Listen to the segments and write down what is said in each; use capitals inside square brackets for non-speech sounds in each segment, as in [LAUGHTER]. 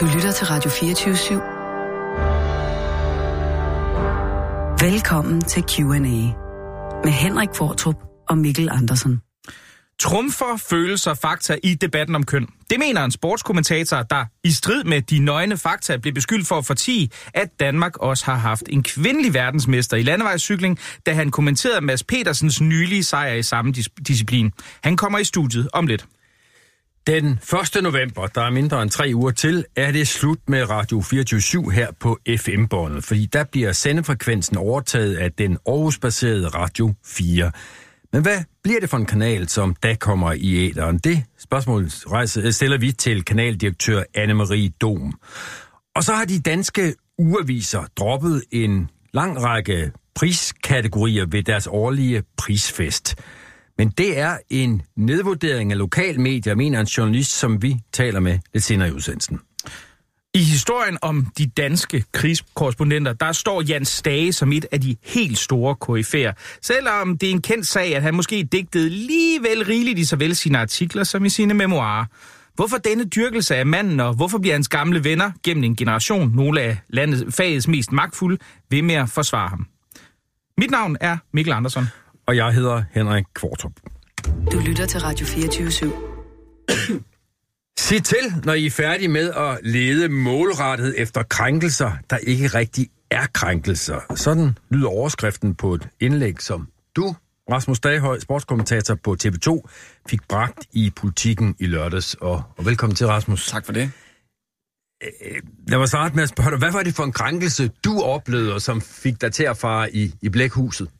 Du lytter til Radio 24 /7. Velkommen til Q&A med Henrik Fortrup og Mikkel Andersen. Trumfer følelser fakta i debatten om køn. Det mener en sportskommentator, der i strid med de nøgne fakta blev beskyldt for at fortige, at Danmark også har haft en kvindelig verdensmester i landevejscykling, da han kommenterede Mads Petersens nylige sejr i samme dis- disciplin. Han kommer i studiet om lidt. Den 1. november, der er mindre end tre uger til, er det slut med Radio 24 her på FM-båndet, fordi der bliver sendefrekvensen overtaget af den Aarhus-baserede Radio 4. Men hvad bliver det for en kanal, som da kommer i æderen? Det spørgsmål rejser, øh, stiller vi til kanaldirektør Anne-Marie Dom. Og så har de danske ugeaviser droppet en lang række priskategorier ved deres årlige prisfest. Men det er en nedvurdering af lokalmedier, mener en journalist, som vi taler med lidt senere i udsendelsen. I historien om de danske krigskorrespondenter, der står Jens Stage som et af de helt store KF'er. Selvom det er en kendt sag, at han måske digtede lige vel rigeligt i såvel sine artikler som i sine memoarer. Hvorfor denne dyrkelse af manden, og hvorfor bliver hans gamle venner gennem en generation, nogle af landets fagets mest magtfulde, ved med at forsvare ham? Mit navn er Mikkel Andersen. Og jeg hedder Henrik Kvartrup. Du lytter til Radio 24 /7. Sig til, når I er færdige med at lede målrettet efter krænkelser, der ikke rigtig er krænkelser. Sådan lyder overskriften på et indlæg, som du, Rasmus Daghøj, sportskommentator på TV2, fik bragt i politikken i lørdags. Og, og velkommen til, Rasmus. Tak for det. Lad mig starte med at spørge dig, hvad var det for en krænkelse, du oplevede, som fik dig til at fare i, i blækhuset?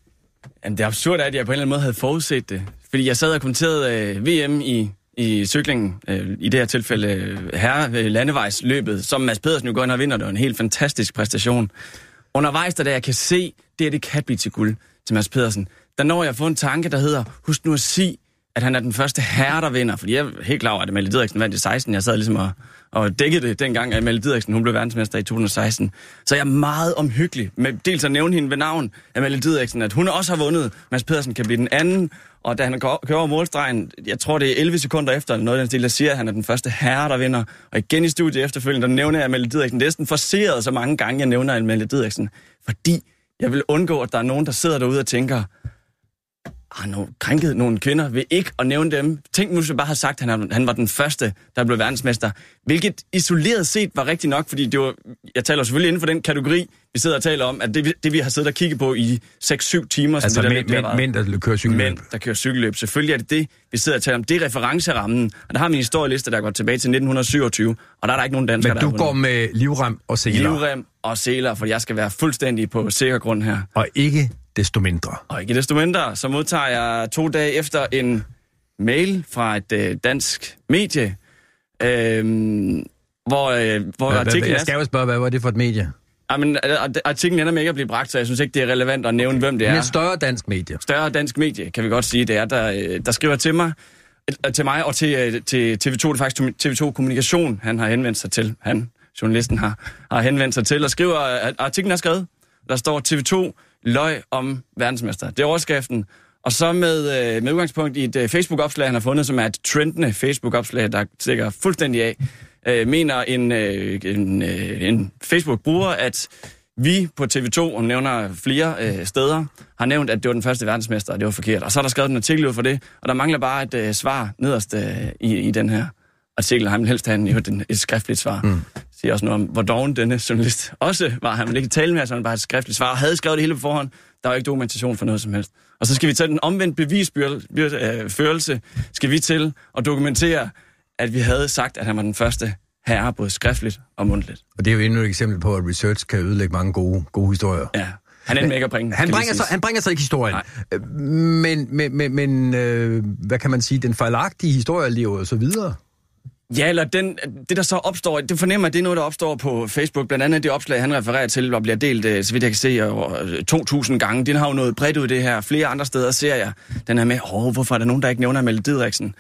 Jamen, det absurde er, at jeg på en eller anden måde havde forudset det. Fordi jeg sad og kommenterede øh, VM i, i cyklingen, øh, i det her tilfælde øh, herre øh, landevejsløbet, som Mads Pedersen jo går ind og vinder. Det var en helt fantastisk præstation. Undervejs, der, da jeg kan se, det er det kan blive til guld til Mads Pedersen, der når jeg får en tanke, der hedder, husk nu at sige, at han er den første herre, der vinder. Fordi jeg er helt klar over, at Amalie Didriksen vandt i 16. Jeg sad ligesom og, og dækkede det dengang, at Amalie Didriksen hun blev verdensmester i 2016. Så jeg er meget omhyggelig med dels at nævne hende ved navn, Amalie Didriksen, at hun også har vundet. Mads Pedersen kan blive den anden. Og da han går- kører over målstregen, jeg tror det er 11 sekunder efter, eller noget af den stil, der siger, at han er den første herre, der vinder. Og igen i studiet efterfølgende, der nævner jeg Amalie Didriksen. Det er sådan forseret så mange gange, jeg nævner Amalie Didriksen. Fordi jeg vil undgå, at der er nogen, der sidder derude og tænker, har no, krænket nogle kvinder ved ikke at nævne dem. Tænk nu, bare havde sagt, at han, han var den første, der blev verdensmester. Hvilket isoleret set var rigtigt nok, fordi det var, jeg taler selvfølgelig inden for den kategori, vi sidder og taler om, at det, vi- det vi har siddet og kigget på i 6-7 timer, Altså det der mænd, mænd, har mænd, der kører cykelløb. Mænd, der kører cykelløb. Selvfølgelig er det det, vi sidder og taler om. Det er referencerammen. Og der har vi en historieliste, der går tilbage til 1927, og der er der ikke nogen danskere, Men der du har går med livrem og seler, livrem og seler, for jeg skal være fuldstændig på sikker grund her. og ikke desto mindre. Og ikke desto mindre, så modtager jeg to dage efter en mail fra et øh, dansk medie, øh, hvor, øh, hvor Hvad- artiklen Jeg er... skal jo spørge, hvad var det for et medie? Ja, men, øh, artiklen ender med ikke at blive bragt, så jeg synes ikke, det er relevant at nævne, hvem det er er. et større dansk medie. Større dansk medie, kan vi godt sige, det er, der, øh, der skriver til mig, øh, til mig og til, til TV2, det er faktisk TV2 Kommunikation, han har henvendt sig til. Han, journalisten, har, har henvendt sig til og skriver, at artiklen er skrevet. Der står TV2 løg om verdensmester. Det er overskriften. Og så med, øh, med udgangspunkt i et øh, Facebook-opslag, han har fundet, som er et trendende Facebook-opslag, der stikker fuldstændig af, øh, mener en, øh, en, øh, en Facebook-bruger, at vi på TV2, og nævner flere øh, steder, har nævnt, at det var den første verdensmester, og det var forkert. Og så er der skrevet en artikel ud for det, og der mangler bare et øh, svar nederst øh, i, i den her artikel. Han vil helst have en, jo, den, et skriftligt svar. Mm. Siger også noget om, hvor doven denne journalist også var. Han ville ikke tale med, så han bare et skriftligt svar. Og havde skrevet det hele på forhånd. Der var ikke dokumentation for noget som helst. Og så skal vi tage den omvendt bevisførelse, skal vi til at dokumentere, at vi havde sagt, at han var den første herre, både skriftligt og mundtligt. Og det er jo endnu et eksempel på, at research kan ødelægge mange gode, gode historier. Ja, han endte med ikke at bringe. Han bringer, så, han bringer så ikke historien. Øh, Men, men, men, men øh, hvad kan man sige, den fejlagtige historie lever og så videre. Ja, eller den, det der så opstår, det fornemmer at det er noget, der opstår på Facebook. Blandt andet det opslag, han refererer til, og bliver delt, øh, så vidt jeg kan se, 2.000 øh, gange. Den har jo noget bredt ud, det her. Flere andre steder ser jeg den her med, åh, hvorfor er der nogen, der ikke nævner Mette Didriksen?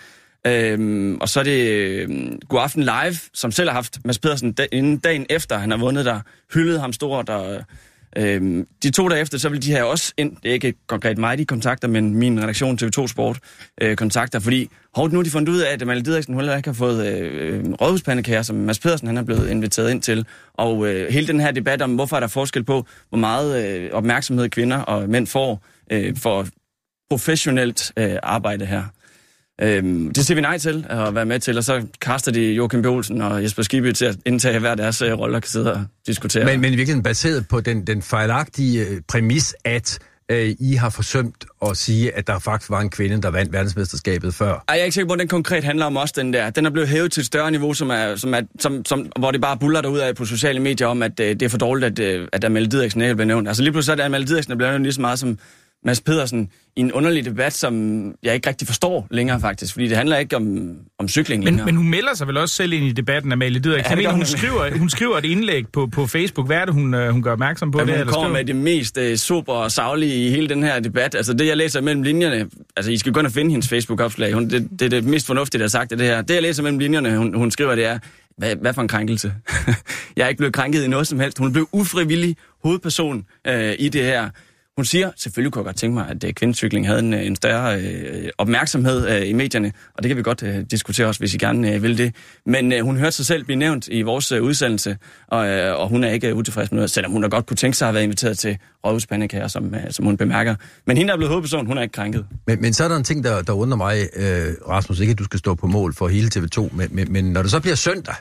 Øhm, og så er det øh, God Aften Live, som selv har haft Mads Pedersen da, inden dagen efter, han har vundet der, hyldede ham stort og Øhm, de to dage efter, så vil de her også ind, det er ikke konkret mig, de kontakter, men min redaktion TV2 Sport øh, kontakter, fordi hårdt nu har de fundet ud af, at Malte Didriksen heller ikke har fået øh, øh rådhuspandekager, som Mads Pedersen han er blevet inviteret ind til. Og øh, hele den her debat om, hvorfor er der forskel på, hvor meget øh, opmærksomhed kvinder og mænd får øh, for professionelt øh, arbejde her. Øhm, det siger vi nej til at være med til, og så kaster de Joachim B. Olsen og Jesper Skibby til at indtage hver deres øh, roller og kan sidde og diskutere. Men, men i virkeligheden baseret på den, den fejlagtige øh, præmis, at øh, I har forsømt at sige, at der faktisk var en kvinde, der vandt verdensmesterskabet før. Ej, jeg er ikke sikker på, at den konkret handler om os, den der. Den er blevet hævet til et større niveau, som er, som er, som, som, hvor det bare buller derud af på sociale medier om, at øh, det er for dårligt, at, øh, at Amalie Didriksen ikke bliver nævnt. Altså lige pludselig er det Amalie Didriksen, der bliver nævnt lige så meget som Mads Pedersen i en underlig debat, som jeg ikke rigtig forstår længere faktisk, fordi det handler ikke om, om cykling men, længere. Men hun melder sig vel også selv ind i debatten, Amalie Didrik. Ja, mener, hun, skriver, hun skriver et indlæg på, på Facebook. Hvad er det, hun, uh, hun gør opmærksom på? Ja, det, hun kommer med det mest uh, super og savlige i hele den her debat. Altså det, jeg læser mellem linjerne, altså I skal gå ind og finde hendes Facebook-opslag. Hun, det, det er det mest fornuftige, der er sagt af det her. Det, jeg læser mellem linjerne, hun, hun skriver, det er, hvad, hvad for en krænkelse? [LAUGHS] jeg er ikke blevet krænket i noget som helst. Hun blev ufrivillig hovedperson uh, i det her. Hun siger, selvfølgelig kunne jeg godt tænke mig, at øh, kvindecykling havde en, øh, en større øh, opmærksomhed øh, i medierne, og det kan vi godt øh, diskutere også, hvis I gerne øh, vil det. Men øh, hun hørte sig selv blive nævnt i vores øh, udsendelse, og, øh, og hun er ikke øh, utilfreds med noget, selvom hun da godt kunne tænke sig at være inviteret til Rådhuspandekager, som, øh, som hun bemærker. Men hende, der er blevet hovedperson, hun er ikke krænket. Men, men så er der en ting, der, der undrer mig, øh, Rasmus, ikke at du skal stå på mål for hele TV2, men, men, men når det så bliver søndag,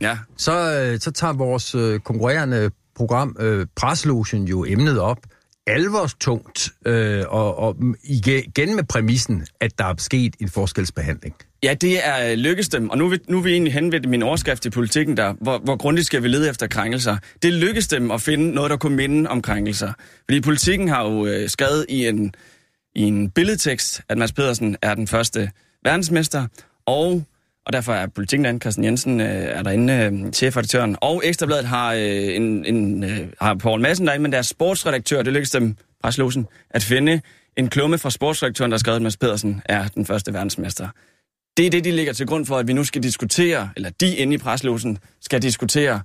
ja. så, øh, så tager vores øh, konkurrerende program, øh, Preslogen, jo emnet op, alvorstungt, øh, og, og igen med præmissen, at der er sket en forskelsbehandling. Ja, det er øh, lykkes dem, og nu vi, nu vi jeg egentlig ved min overskrift i politikken der, hvor, hvor grundigt skal vi lede efter krænkelser. Det lykkes dem at finde noget, der kunne minde om krænkelser. Fordi politikken har jo øh, skrevet i en, i en billedtekst, at Mads Pedersen er den første verdensmester, og og derfor er politikken derinde, Carsten Jensen øh, er derinde, øh, chefredaktøren. Og Ekstrabladet har, øh, en, en, øh, har Poul Madsen derinde, men deres sportsredaktør, det lykkedes dem, preslosen, at finde en klumme fra sportsredaktøren, der har skrevet, at Mads Pedersen er den første verdensmester. Det er det, de ligger til grund for, at vi nu skal diskutere, eller de inde i preslosen skal diskutere,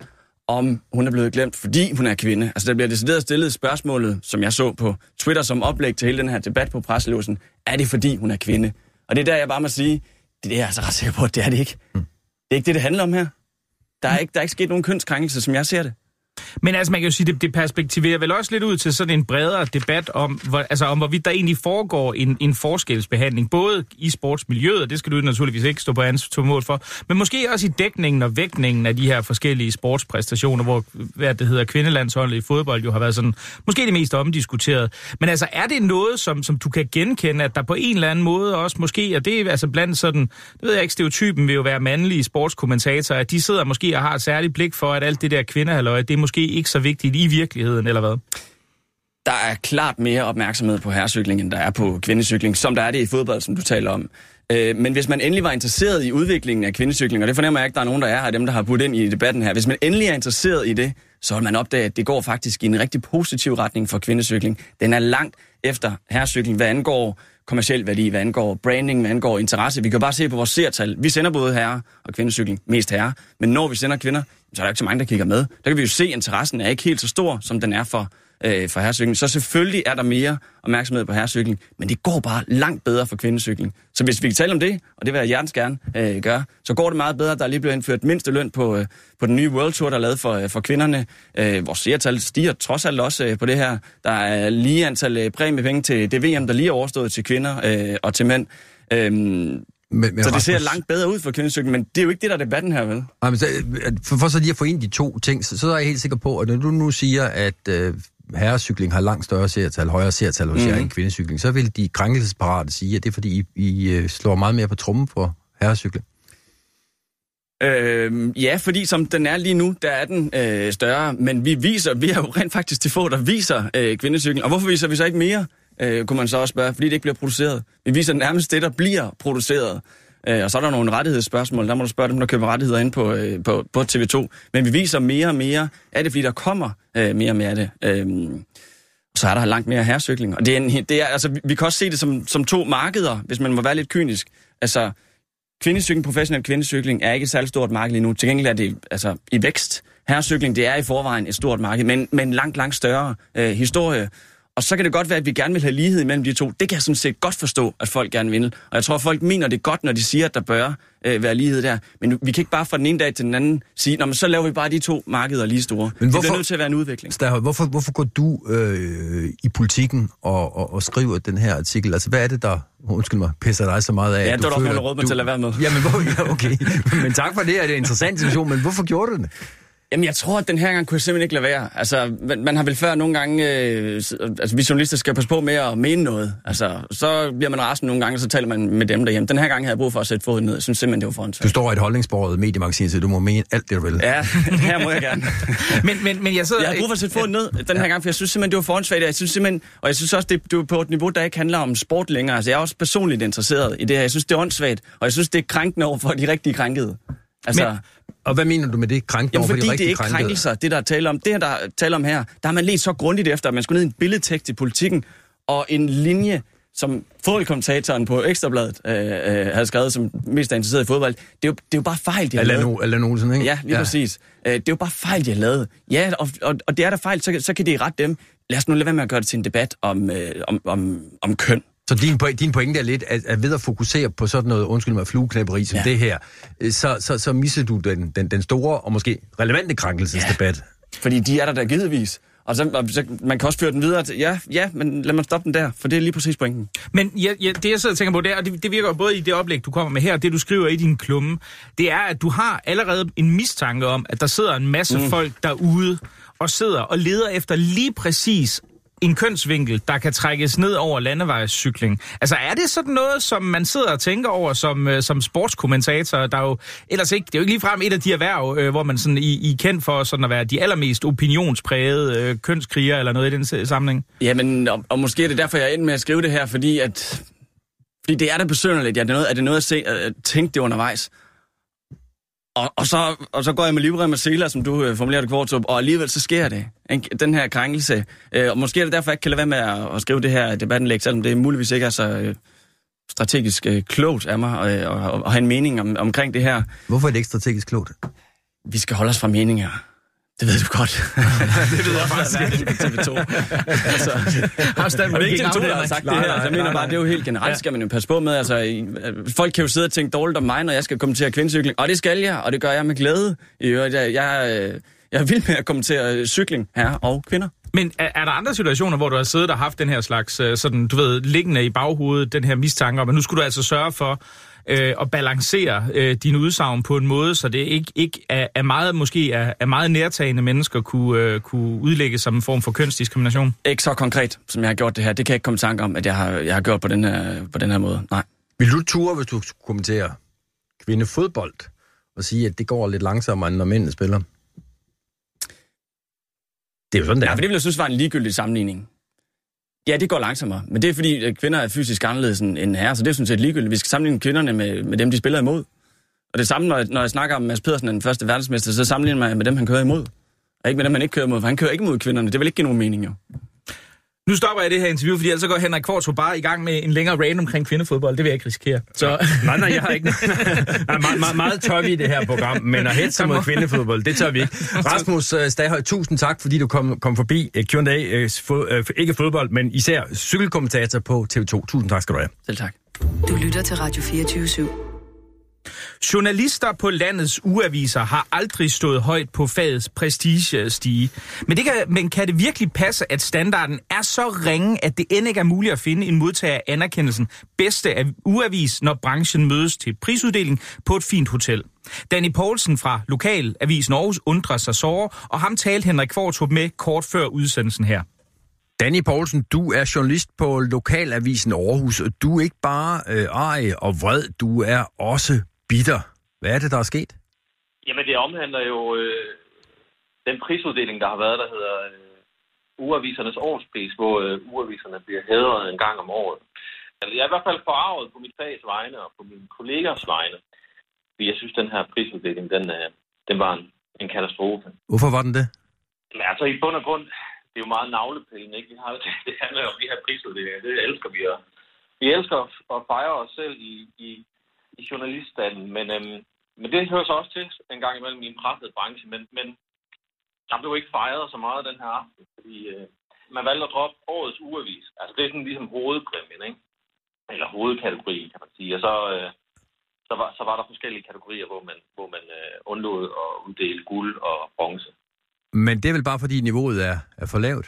om hun er blevet glemt, fordi hun er kvinde. Altså, der bliver decideret stillet spørgsmålet, som jeg så på Twitter som oplæg til hele den her debat på preslosen. Er det, fordi hun er kvinde? Og det er der, jeg bare må sige, det er jeg altså ret sikker på, at det er det ikke. Mm. Det er ikke det, det handler om her. Der er, ikke, der er ikke sket nogen kønskrænkelse, som jeg ser det. Men altså, man kan jo sige, det, det perspektiverer vel også lidt ud til sådan en bredere debat om, hvor, altså, om hvorvidt der egentlig foregår en, en forskelsbehandling, både i sportsmiljøet, og det skal du naturligvis ikke stå på ansvar mål for, men måske også i dækningen og vægtningen af de her forskellige sportspræstationer, hvor hvad det hedder, kvindelandsholdet i fodbold jo har været sådan, måske det mest omdiskuteret. Men altså, er det noget, som, som du kan genkende, at der på en eller anden måde også måske, og det er altså blandt sådan, det ved jeg ikke, stereotypen vil jo være mandlige sportskommentatorer, at de sidder måske og har et særligt blik for, at alt det der kvindehaløje, det er måske ikke så vigtigt i virkeligheden, eller hvad? Der er klart mere opmærksomhed på herrecykling, end der er på kvindecykling, som der er det i fodbold, som du taler om. Øh, men hvis man endelig var interesseret i udviklingen af kvindecykling, og det fornemmer jeg ikke, der er nogen, der er her, dem, der har budt ind i debatten her. Hvis man endelig er interesseret i det, så vil man opdage, at det går faktisk i en rigtig positiv retning for kvindecykling. Den er langt efter herrecykling, hvad angår kommersiel værdi, hvad angår branding, hvad angår interesse. Vi kan bare se på vores seertal. Vi sender både herre og kvindecykling, mest herre. Men når vi sender kvinder, så er der ikke så mange, der kigger med. Der kan vi jo se, at interessen er ikke helt så stor, som den er for, øh, for herrecykling. Så selvfølgelig er der mere opmærksomhed på herrecykling, men det går bare langt bedre for kvindecykling. Så hvis vi kan tale om det, og det vil jeg hjertens gerne øh, gøre, så går det meget bedre. Der er lige blevet indført mindste løn på, øh, på den nye World Tour, der er lavet for, øh, for kvinderne. Øh, vores seertal stiger trods alt også øh, på det her. Der er lige antal øh, præmiepenge til det VM, der lige er overstået til kvinder øh, og til mænd. Øh, men, men så det ser langt bedre ud for kvindecykling, men det er jo ikke det, der er debatten her, vel? Nej, men så, for, for så lige at få ind de to ting, så, så er jeg helt sikker på, at når du nu siger, at øh, herrecykling har langt større serietal, højere serietal hos mm. jer end kvindecykling, så vil de krænkelsesparate sige, at det er fordi, I, I øh, slår meget mere på trummen for herrecykling. Øh, ja, fordi som den er lige nu, der er den øh, større, men vi viser, vi har jo rent faktisk til få, der viser øh, kvindecykling. Og hvorfor viser vi så ikke mere? øh, kunne man så også spørge, fordi det ikke bliver produceret. Vi viser nærmest det, der bliver produceret. Øh, og så er der nogle rettighedsspørgsmål, der må du spørge dem, der køber rettigheder ind på, øh, på, på TV2. Men vi viser mere og mere er det, fordi der kommer øh, mere og mere af det. Øh, så er der langt mere herrecykling. Og det er, en, det er, altså, vi kan også se det som, som to markeder, hvis man må være lidt kynisk. Altså, kvindecykling, professionel kvindecykling, er ikke et særligt stort marked lige nu. Til gengæld er det altså, i vækst. herrecykling, det er i forvejen et stort marked, men, men langt, langt større øh, historie. Og så kan det godt være, at vi gerne vil have lighed mellem de to. Det kan jeg sådan set godt forstå, at folk gerne vil. Og jeg tror, at folk mener det godt, når de siger, at der bør øh, være lighed der. Men vi kan ikke bare fra den ene dag til den anden sige, Nå, men så laver vi bare de to markeder lige store. Men hvorfor, det nødt til at være en udvikling. Stager, hvorfor, hvorfor går du øh, i politikken og, og, og skriver den her artikel? Altså, hvad er det, der, undskyld mig, pisser dig så meget af? Ja, det var nok råd, man til at lade være med. Jamen, hvor, ja, okay. [LAUGHS] men tak for det, er det en interessant situation, men hvorfor gjorde du det? Jamen, jeg tror, at den her gang kunne jeg simpelthen ikke lade være. Altså, man, man har vel før nogle gange... Øh, altså, vi journalister skal passe på med at mene noget. Altså, så bliver man rasende nogle gange, og så taler man med dem derhjemme. Den her gang havde jeg brug for at sætte foden ned. Jeg synes simpelthen, det var foran. Du står i et holdningsbordet mediemagasin, så du må mene alt det, du vil. Ja, [LAUGHS] her må jeg gerne. [LAUGHS] men, men, men jeg sidder... Jeg har brug for at sætte foden ned den her gang, for jeg synes simpelthen, det var foran Jeg synes simpelthen... Og jeg synes også, det, det var på et niveau, der ikke handler om sport længere. Altså, jeg er også personligt interesseret i det her. Jeg synes, det er åndssvagt, og jeg synes, det er krænkende over for de rigtige krænkede. Altså, men, og hvad mener du med det? Krænkende Jamen, fordi for de det er ikke krænkede? krænkelser, det der er tale om. Det her, der er tale om her, der har man let så grundigt efter, at man skulle ned i en billedtekst i politikken, og en linje, som fodboldkommentatoren på Ekstrabladet øh, øh, havde skrevet, som mest er interesseret i fodbold. Det er jo, det er jo bare fejl, de har Allan, lavet. Allan Olsen, ikke? Ja, lige ja. præcis. Øh, det er jo bare fejl, de har lavet. Ja, og, og, og det er der fejl, så, så kan det rette dem. Lad os nu lade være med at gøre det til en debat om, øh, om, om, om køn. Så din, din pointe er lidt, at, at ved at fokusere på sådan noget, undskyld mig, flueknæpperi som ja. det her, øh, så, så, så misser du den, den, den store og måske relevante krænkelsesdebat. Ja. Fordi de er der der givetvis. Og så, og så, man kan også føre den videre til, ja, ja, men lad mig stoppe den der, for det er lige præcis pointen. Men ja, ja, det jeg sidder og tænker på, det, er, og det, det virker både i det oplæg, du kommer med her, og det du skriver i din klumme, det er, at du har allerede en mistanke om, at der sidder en masse mm. folk derude, og sidder og leder efter lige præcis en kønsvinkel, der kan trækkes ned over landevejscykling. Altså er det sådan noget, som man sidder og tænker over som, øh, som sportskommentator, der jo ellers ikke, det er jo ikke ligefrem et af de erhverv, øh, hvor man sådan i, i kendt for sådan at være de allermest opinionsprægede øh, kønskriger eller noget i den samling. Jamen, og, og måske er det derfor, jeg er med at skrive det her, fordi at fordi det er da besynderligt, Ja, det er, noget, er det noget at, se, at tænke det undervejs? Og, og, så, og så går jeg med livrem og seler, som du øh, formulerer det kvartup, og alligevel så sker det. En, den her krænkelse. Øh, og måske er det derfor, jeg ikke kan lade være med at, at skrive det her debattenlæg, selvom det muligvis ikke er så øh, strategisk øh, klogt af mig øh, at, at have en mening om, omkring det her. Hvorfor er det ikke strategisk klogt? Vi skal holde os fra meninger. Det ved du godt. [LAUGHS] det ved jeg faktisk ikke. TV2. altså, Afstand, det er ikke TV2, der har sagt nej, det her. Altså, jeg mener bare, det er jo helt generelt, skal man jo passe på med. Altså, folk kan jo sidde og tænke dårligt om mig, når jeg skal kommentere kvindcykling. Og det skal jeg, og det gør jeg med glæde. Jeg, jeg, jeg, jeg er vild med at kommentere cykling, her og kvinder. Men er, er der andre situationer, hvor du har siddet og haft den her slags, øh, sådan, du ved, liggende i baghovedet, den her mistanke, men nu skulle du altså sørge for, øh, at balancere øh, din udsagn på en måde, så det ikke, ikke er, er meget, måske er, er meget nærtagende mennesker kunne, øh, kunne udlægge som en form for kønsdiskrimination? Ikke så konkret, som jeg har gjort det her. Det kan jeg ikke komme i tanke om, at jeg har, jeg har gjort på den, her, på den her måde. Nej. Vil du ture, hvis du kommenterer kvindefodbold, og sige, at det går lidt langsommere, end når mændene spiller? Det er jo sådan, det er. Ja, for det vil jeg synes var en ligegyldig sammenligning. Ja, det går langsommere, men det er fordi, at kvinder er fysisk anderledes end herrer, så det er sådan set ligegyldigt. Vi skal sammenligne kvinderne med, med dem, de spiller imod. Og det samme, når jeg, når jeg snakker om Mads Pedersen, den første verdensmester, så sammenligner man med dem, han kører imod. Og ikke med dem, han ikke kører imod, for han kører ikke imod kvinderne. Det vil ikke give nogen mening, jo. Nu stopper jeg det her interview, fordi ellers så går Henrik Kvartrup bare i gang med en længere rant omkring kvindefodbold. Det vil jeg ikke risikere. Så... nej, nej, jeg har ikke... [LAUGHS] nej, meget, meget, meget tør vi i det her program, men at hætte mod kvindefodbold, det tør vi ikke. [LAUGHS] Rasmus uh, Staghøj, tusind tak, fordi du kom, kom forbi uh, Q&A. Uh, ikke fodbold, men især cykelkommentator på TV2. Tusind tak skal du have. Selv tak. Du lytter til Radio 24 /7. Journalister på landets uaviser har aldrig stået højt på fagets prestigestige. Men, det kan, men kan det virkelig passe, at standarden er så ringe, at det end ikke er muligt at finde en modtager af anerkendelsen bedste af uavis, når branchen mødes til prisuddeling på et fint hotel? Danny Poulsen fra Lokalavisen Aarhus undrer sig såre, og ham talte Henrik Kvartrup med kort før udsendelsen her. Danny Poulsen, du er journalist på Lokalavisen Aarhus. og Du er ikke bare øh, ej og vred, du er også bitter. Hvad er det, der er sket? Jamen, det omhandler jo øh, den prisuddeling, der har været, der hedder øh, Uavisernes årspris, hvor øh, uaviserne bliver hædret en gang om året. Altså, jeg er i hvert fald forarvet på mit fags vegne og på mine kollegers vegne, fordi jeg synes, den her prisuddeling, den, øh, den var en, en katastrofe. Hvorfor var den det? Men altså, i bund og grund, det er jo meget navlepillende, ikke? Vi har, det, [LAUGHS] det handler jo om de her prisuddelinger, det elsker vi. Og vi elsker at fejre os selv i, i i journaliststanden, men, øhm, men det hører så også til en gang imellem i en presset branche. Men, men der blev ikke fejret så meget den her aften, fordi øh, man valgte at droppe årets ugeavis. Altså det er sådan ligesom hovedpræmien, ikke? Eller hovedkategori, kan man sige. Og så, øh, så, var, så var der forskellige kategorier, hvor man, hvor man øh, undlod at uddele guld og bronze. Men det er vel bare, fordi niveauet er, er for lavt?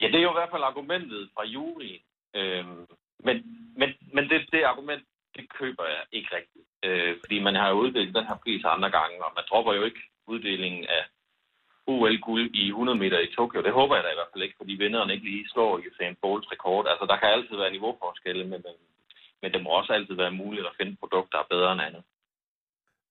Ja, det er jo i hvert fald argumentet fra juryen. Øhm, men men, men det, det argument, det køber jeg ikke rigtigt. Øh, fordi man har jo uddelt den her pris andre gange, og man dropper jo ikke uddelingen af OL-guld i 100 meter i Tokyo. Det håber jeg da i hvert fald ikke, fordi vinderen ikke lige slår Usain Bolts rekord. Altså, der kan altid være niveauforskelle, men, men det må også altid være muligt at finde produkter, der er bedre end andet.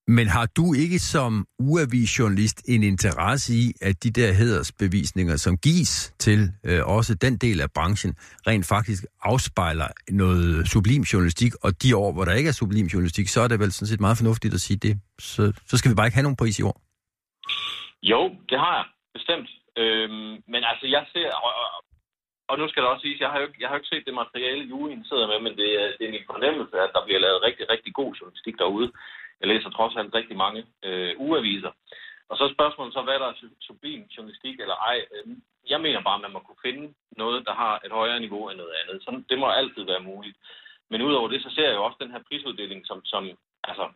Men har du ikke som uavisjournalist en interesse i, at de der hedersbevisninger, som gives til øh, også den del af branchen, rent faktisk afspejler noget sublim journalistik, og de år, hvor der ikke er sublim journalistik, så er det vel sådan set meget fornuftigt at sige det. Så, så skal vi bare ikke have nogen pris i år. Jo, det har jeg, bestemt. Øhm, men altså, jeg ser, og, og, og nu skal der også siges, jeg har jo ikke, jeg har jo ikke set det materiale, juryen sidder med, men det, øh, det er min fornemmelse, at der bliver lavet rigtig, rigtig god journalistik derude. Jeg læser trods alt rigtig mange øh, ugeaviser. Og så er spørgsmålet så, hvad der er sublim journalistik eller ej. Øhm, jeg mener bare, at man må kunne finde noget, der har et højere niveau end noget andet. Så det må altid være muligt. Men udover det, så ser jeg jo også den her prisuddeling som, som, altså,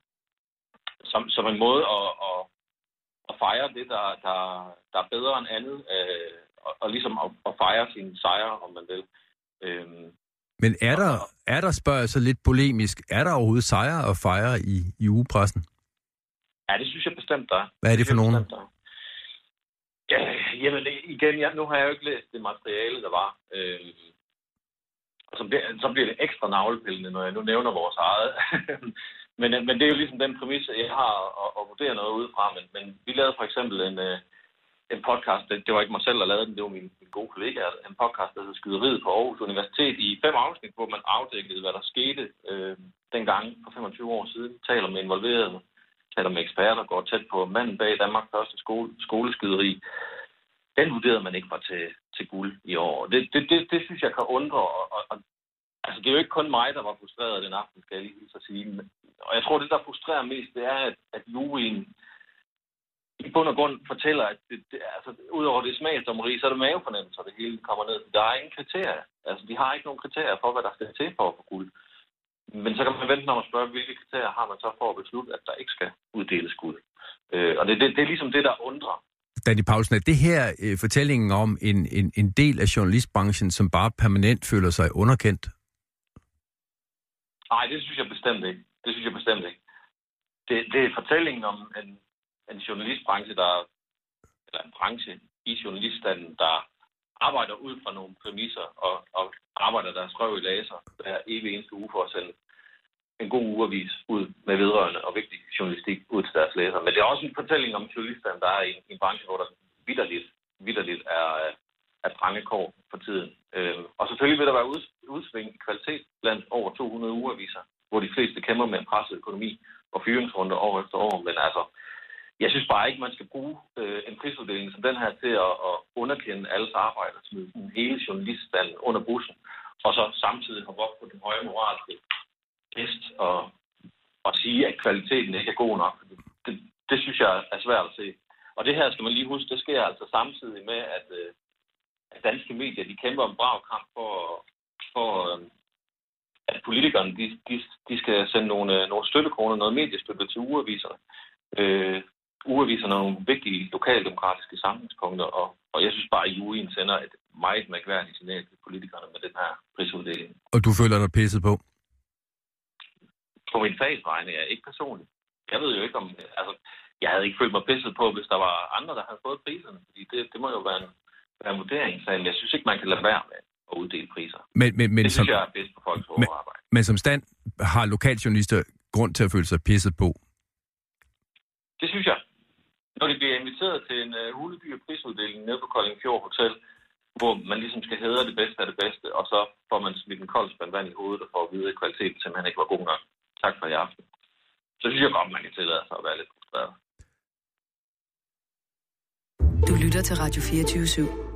som, som en måde at, at, at fejre det, der, der, der er bedre end andet. Øh, og, og ligesom at, at fejre sine sejre, om man vil. Øhm, men er der, er der, spørger jeg så lidt polemisk, er der overhovedet sejre at fejre i, i ugepressen? Ja, det synes jeg bestemt, der er. Hvad er det for nogen? Ja, jamen igen, ja, nu har jeg jo ikke læst det materiale, der var. Og så bliver, så bliver det ekstra navlepillende, når jeg nu nævner vores eget. [LAUGHS] men, men det er jo ligesom den præmis, jeg har at, at vurdere noget udefra. Men, men vi lavede for eksempel en, øh, en podcast, det, det var ikke mig selv, der lavede den, det var min, min gode kollega, en podcast, der hedder Skyderiet på Aarhus Universitet i fem afsnit, hvor man afdækkede, hvad der skete øh, dengang for 25 år siden, taler med involverede, taler med eksperter, går tæt på manden bag Danmarks første skole, skoleskyderi. Den vurderede man ikke var til, til guld i år. Det, det, det, det synes jeg kan undre, og, og, og altså, det er jo ikke kun mig, der var frustreret den aften, skal jeg lige så sige. Og jeg tror, det, der frustrerer mest, det er, at, at juryen i bund og grund fortæller, at det, det, altså, udover det smagsdommeri, så er det mavefornemmelser, det hele kommer ned. Der er ingen kriterier. Altså, de har ikke nogen kriterier for, hvad der skal til for at få guld. Men så kan man vente om at spørge, hvilke kriterier har man så for at beslutte, at der ikke skal uddeles guld. Øh, og det, det, det er ligesom det, der undrer. Danny Paulsen, er det her øh, fortællingen om en, en, en del af journalistbranchen, som bare permanent føler sig underkendt? Nej, det synes jeg bestemt ikke. Det synes jeg bestemt ikke. Det, det er fortællingen om en, en journalistbranche, der, eller en branche i journaliststanden, der arbejder ud fra nogle præmisser og, og arbejder deres røv i laser hver evig eneste uge for at sende en god ugeavis ud med vedrørende og vigtig journalistik ud til deres læsere. Men det er også en fortælling om journalisterne, der er i, en, en branche, hvor der vidderligt, vidderligt er, er drangekår for tiden. Øh, og selvfølgelig vil der være ud, udsving i kvalitet blandt over 200 ugeaviser, hvor de fleste kæmper med en presset økonomi og fyringsrunder år efter år. Men altså, jeg synes bare ikke, man skal bruge øh, en prisuddeling som den her til at, at underkende alles arbejde og smide hele journaliststanden under bussen, og så samtidig hoppe op på den høje moralske hest og, og sige, at kvaliteten ikke er god nok. Det, det, det synes jeg er svært at se. Og det her skal man lige huske, det sker altså samtidig med, at, øh, at danske medier de kæmper en brav kamp for, for øh, at politikerne de, de, de skal sende nogle, øh, nogle støttekroner, noget mediestøtte til ugeaviserne. Øh, ugeaviserne nogle vigtige lokaldemokratiske samlingspunkter, og, og jeg synes bare, at juryen sender et meget mærkværdigt signal til politikerne med den her prisuddeling. Og du føler dig pisset på? På min fags vegne, ja. Ikke personligt. Jeg ved jo ikke om... Altså, jeg havde ikke følt mig pisset på, hvis der var andre, der havde fået priserne, fordi det, det må jo være en, være en vurdering. Så jeg synes ikke, man kan lade være med at uddele priser. Men, men, men det synes som, jeg er bedst på folks men, overarbejde. Men som stand har lokaljournalister grund til at føle sig pisset på? Det synes jeg når de bliver inviteret til en uh, huledyr prisuddeling nede på Kolding Fjord Hotel, hvor man ligesom skal hædre det bedste af det bedste, og så får man smidt en kold spand vand i hovedet og får at vide, at kvaliteten simpelthen ikke var god nok. Tak for i aften. Så synes jeg godt, man kan tillade sig at være lidt frustreret. Du lytter til Radio 24 /7.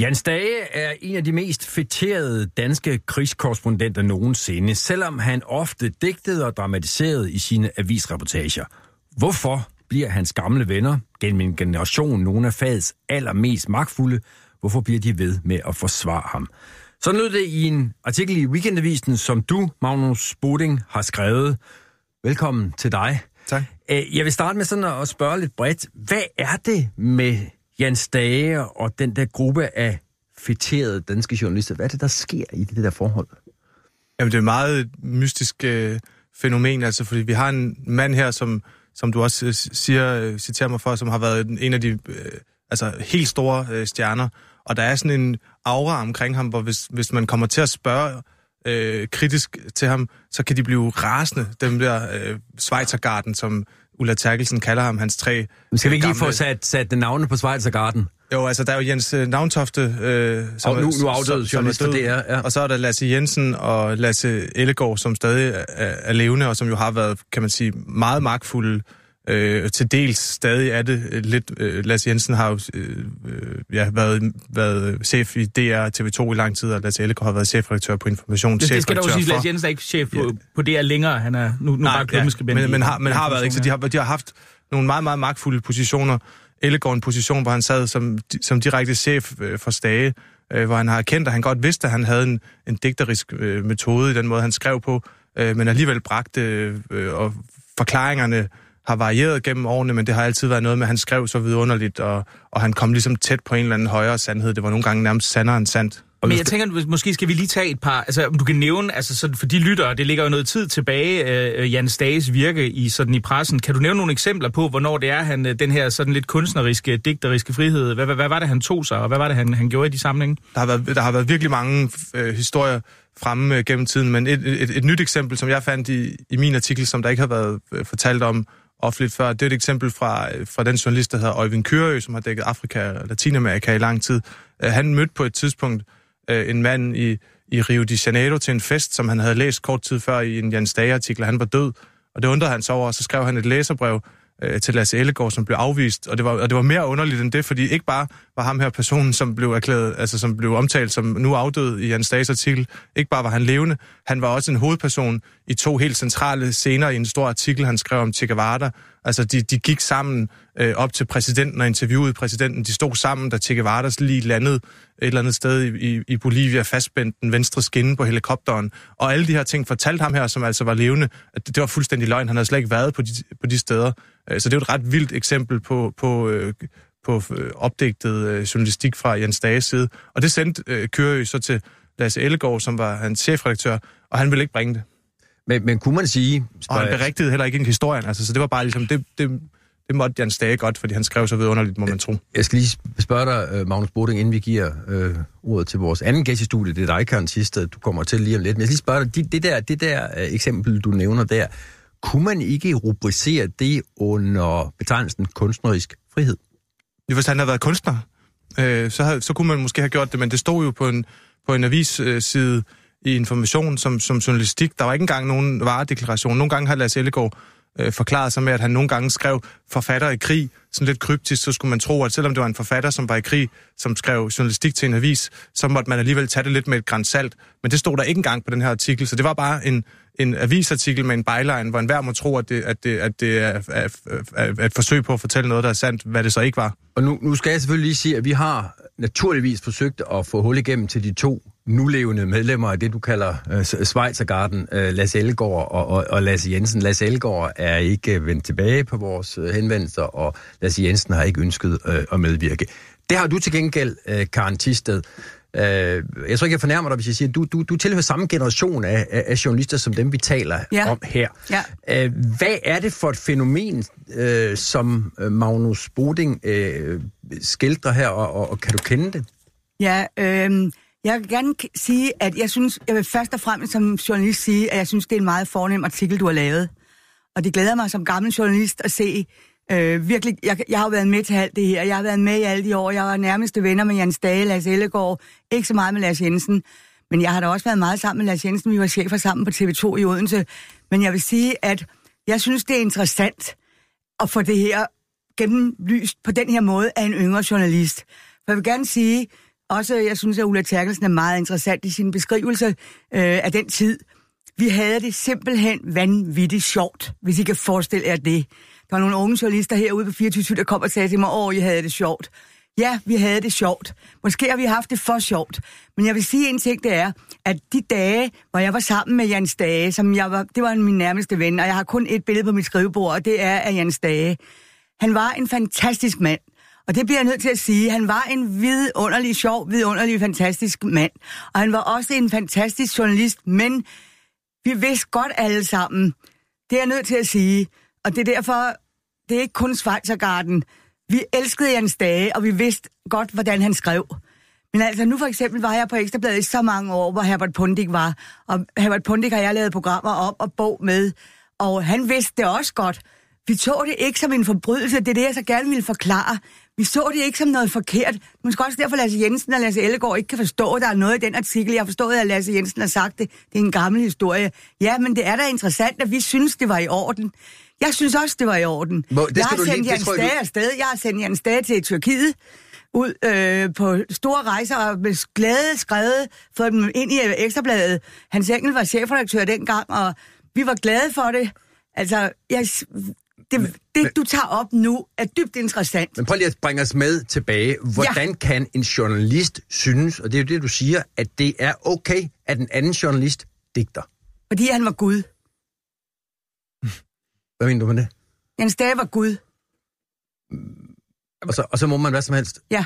Jan Stage er en af de mest fætterede danske krigskorrespondenter nogensinde, selvom han ofte digtede og dramatiserede i sine avisreportager. Hvorfor bliver hans gamle venner gennem en generation nogle af fagets allermest magtfulde. Hvorfor bliver de ved med at forsvare ham? Så lød det i en artikel i Weekendavisen, som du, Magnus Boding, har skrevet. Velkommen til dig. Tak. Jeg vil starte med sådan at spørge lidt bredt. Hvad er det med Jens Dage og den der gruppe af fætterede danske journalister? Hvad er det, der sker i det der forhold? Jamen, det er et meget mystisk øh, fænomen, altså, fordi vi har en mand her, som, som du også øh, siger, øh, citerer mig for, som har været en af de øh, altså, helt store øh, stjerner, og der er sådan en aura omkring ham, hvor hvis, hvis man kommer til at spørge øh, kritisk til ham, så kan de blive rasende, dem der øh, Schweizergarten, som Ulla Terkelsen kalder ham, hans tre Skal vi ikke lige gamle- få sat, sat navne på Schweizergarten? Jo, altså der er jo Jens øh, Navntofte, øh, som, Og nu- er- nu afdøde som- som journalist er for død. DR, ja. Og så er der Lasse Jensen og Lasse Ellegaard, som stadig er, er levende, og som jo har været, kan man sige, meget magtfulde. Øh, til dels stadig er det øh, lidt... Øh, Lasse Jensen har jo øh, øh, ja, været, været chef i DR TV2 i lang tid, og Lasse Ellegaard har været chefredaktør på Information. Det, det skal dog sige, for- Lars Jensen er ikke chef på, på DR længere. Han er nu, nu bare klummeskribent. men, i- men, har, men har været, ikke? Så de har, de har haft nogle meget, meget magtfulde positioner. Ellegaard en position, hvor han sad som, som direkte chef øh, for Stage, øh, hvor han har erkendt, at han godt vidste, at han havde en, en digterisk øh, metode i den måde, han skrev på, øh, men alligevel bragte, øh, og forklaringerne har varieret gennem årene, men det har altid været noget med, at han skrev så vidunderligt, og, og han kom ligesom tæt på en eller anden højere sandhed. Det var nogle gange nærmest sandere end sandt. Men jeg tænker, hvis- måske skal vi lige tage et par... Altså, om du kan nævne, altså sådan, for de lyttere, det ligger jo noget tid tilbage, øh, Jan Stages virke i, sådan, i pressen. Kan du nævne nogle eksempler på, hvornår det er, han, øh, den her sådan lidt kunstneriske, digteriske frihed, hvad, hvad, hvad var det, han tog sig, og hvad var det, han, han gjorde i de sammenhænge? Der har været, der har været virkelig mange øh, historier fremme øh, gennem tiden, men et, et, et nyt eksempel, som jeg fandt i, i min artikel, som der ikke har været øh, fortalt om offentligt før, det er et eksempel fra, øh, fra den journalist, der hedder Øjvind Kyrø, som har dækket Afrika og Latinamerika i lang tid. Øh, han mødte på et tidspunkt øh, en mand i, i Rio de Janeiro til en fest, som han havde læst kort tid før i en Jens Dage-artikel, han var død. Og det undrede han sig over, og så skrev han et læserbrev øh, til Lasse Ellegaard, som blev afvist. Og det, var, og det var mere underligt end det, fordi ikke bare var ham her personen, som blev erklæret, altså som blev omtalt som nu afdød i Jens Dages artikel, ikke bare var han levende, han var også en hovedperson i to helt centrale scener i en stor artikel, han skrev om Che Guevara. Altså, de, de gik sammen øh, op til præsidenten og interviewede præsidenten. De stod sammen, da Che Guevaras lige landede et eller andet sted i, i, i Bolivia, fastspændt den venstre skinne på helikopteren. Og alle de her ting fortalte ham her, som altså var levende, at det var fuldstændig løgn. Han havde slet ikke været på de, på de steder. Øh, så det er jo et ret vildt eksempel på, på, øh, på øh, opdigtet øh, journalistik fra Jens Dages side. Og det sendte øh, Kørø så til Lasse Ellegaard, som var hans chefredaktør, og han ville ikke bringe det. Men, men kunne man sige... Og han berigtigede heller ikke historien, altså, så det var bare ligesom, det, det, det måtte Jens Dage godt, fordi han skrev så vidunderligt, må man tro. Jeg skal lige spørge dig, øh, Magnus Boding, inden vi giver øh, ordet til vores anden gæst i studiet. Det er dig, Karen Thisted, du kommer til lige om lidt. Men jeg skal lige spørge dig, det, der, det der øh, eksempel, du nævner der, kunne man ikke rubricere det under betegnelsen kunstnerisk frihed? Hvis han havde været kunstner, øh, så, havde, så kunne man måske have gjort det, men det stod jo på en, på en avisside øh, side i information som, som journalistik. Der var ikke engang nogen varedeklaration. Nogle gange har Lars Ellegaard øh, forklaret sig med, at han nogle gange skrev forfatter i krig, sådan lidt kryptisk, så skulle man tro, at selvom det var en forfatter, som var i krig, som skrev journalistik til en avis, så måtte man alligevel tage det lidt med et græns salt. Men det stod der ikke engang på den her artikel, så det var bare en, en avisartikel med en byline, hvor enhver må tro, at det, at det, at det er, er, er, er et forsøg på at fortælle noget, der er sandt, hvad det så ikke var. Og nu, nu skal jeg selvfølgelig lige sige, at vi har naturligvis forsøgt at få hul igennem til de to nulevende medlemmer af det, du kalder øh, Schweizergarden, øh, Lasse Ellegaard og, og, og Lasse Jensen. Lasse Ellegaard er ikke vendt tilbage på vores øh, henvendelser, og Lasse Jensen har ikke ønsket øh, at medvirke. Det har du til gengæld, øh, Karen Tisted. Øh, jeg tror ikke, jeg fornærmer dig, hvis jeg siger, at du, du, du tilhører samme generation af, af, af journalister, som dem, vi taler Ja. om her. Ja. Øh, hvad er det for et fænomen, øh, som øh, Magnus Boding øh, skildrer her, og, og, og kan du kende det? Ja, øh, jeg vil gerne sige, at jeg synes, jeg vil først og fremmest som journalist sige, at jeg synes, det er en meget fornem artikel, du har lavet. Og det glæder mig som gammel journalist at se øh, virkelig, jeg, jeg har jo været med til alt det her. Jeg har været med i alle de år. Jeg var nærmeste venner med Jens Dage, Lars Ellegaard, ikke så meget med Lars Jensen. Men jeg har da også været meget sammen med Lars Jensen. Vi var chefer sammen på TV2 i Odense. Men jeg vil sige, at jeg synes, det er interessant at få det her gennemlyst på den her måde af en yngre journalist. For jeg vil gerne sige, også jeg synes, at Ulla Terkelsen er meget interessant i sin beskrivelse øh, af den tid. Vi havde det simpelthen vanvittigt sjovt, hvis I kan forestille jer det. der var nogle unge journalister herude på 24 der kom og sagde til mig, åh, I havde det sjovt. Ja, vi havde det sjovt. Måske har vi haft det for sjovt. Men jeg vil sige en ting, det er, at de dage, hvor jeg var sammen med Jens Dage, som jeg var, det var min nærmeste ven, og jeg har kun et billede på mit skrivebord, og det er af Jens Dage. Han var en fantastisk mand. Og det bliver jeg nødt til at sige. Han var en vidunderlig, sjov, vidunderlig, fantastisk mand. Og han var også en fantastisk journalist, men vi vidste godt alle sammen. Det er jeg nødt til at sige. Og det er derfor, det er ikke kun Schweizergarden. Vi elskede Jens Dage, og vi vidste godt, hvordan han skrev. Men altså, nu for eksempel var jeg på Ekstrabladet i så mange år, hvor Herbert Pundik var. Og Herbert Pundik har jeg lavet programmer om og bog med. Og han vidste det også godt. Vi tog det ikke som en forbrydelse, det er det, jeg så gerne ville forklare. Vi så det ikke som noget forkert. Måske også derfor, Lasse Jensen og Lasse Ellegaard ikke kan forstå, at der er noget i den artikel. Jeg har forstået, at Lasse Jensen har sagt det. Det er en gammel historie. Ja, men det er da interessant, at vi synes, det var i orden. Jeg synes også, det var i orden. Må, det jeg skal har sendt tror jeg, du- afsted. Jeg har sendt Jens Dage til Tyrkiet ud øh, på store rejser og med glæde skrevet, fået dem ind i øh, Ekstrabladet. Hans Engel var chefredaktør dengang, og vi var glade for det. Altså, jeg, det, det du tager op nu, er dybt interessant. Men prøv lige at bringe os med tilbage. Hvordan ja. kan en journalist synes, og det er jo det, du siger, at det er okay, at en anden journalist digter? Fordi han var Gud. [LAUGHS] Hvad mener du med det? Jens Dage var Gud. Og så, og så må man hvad som helst. Ja.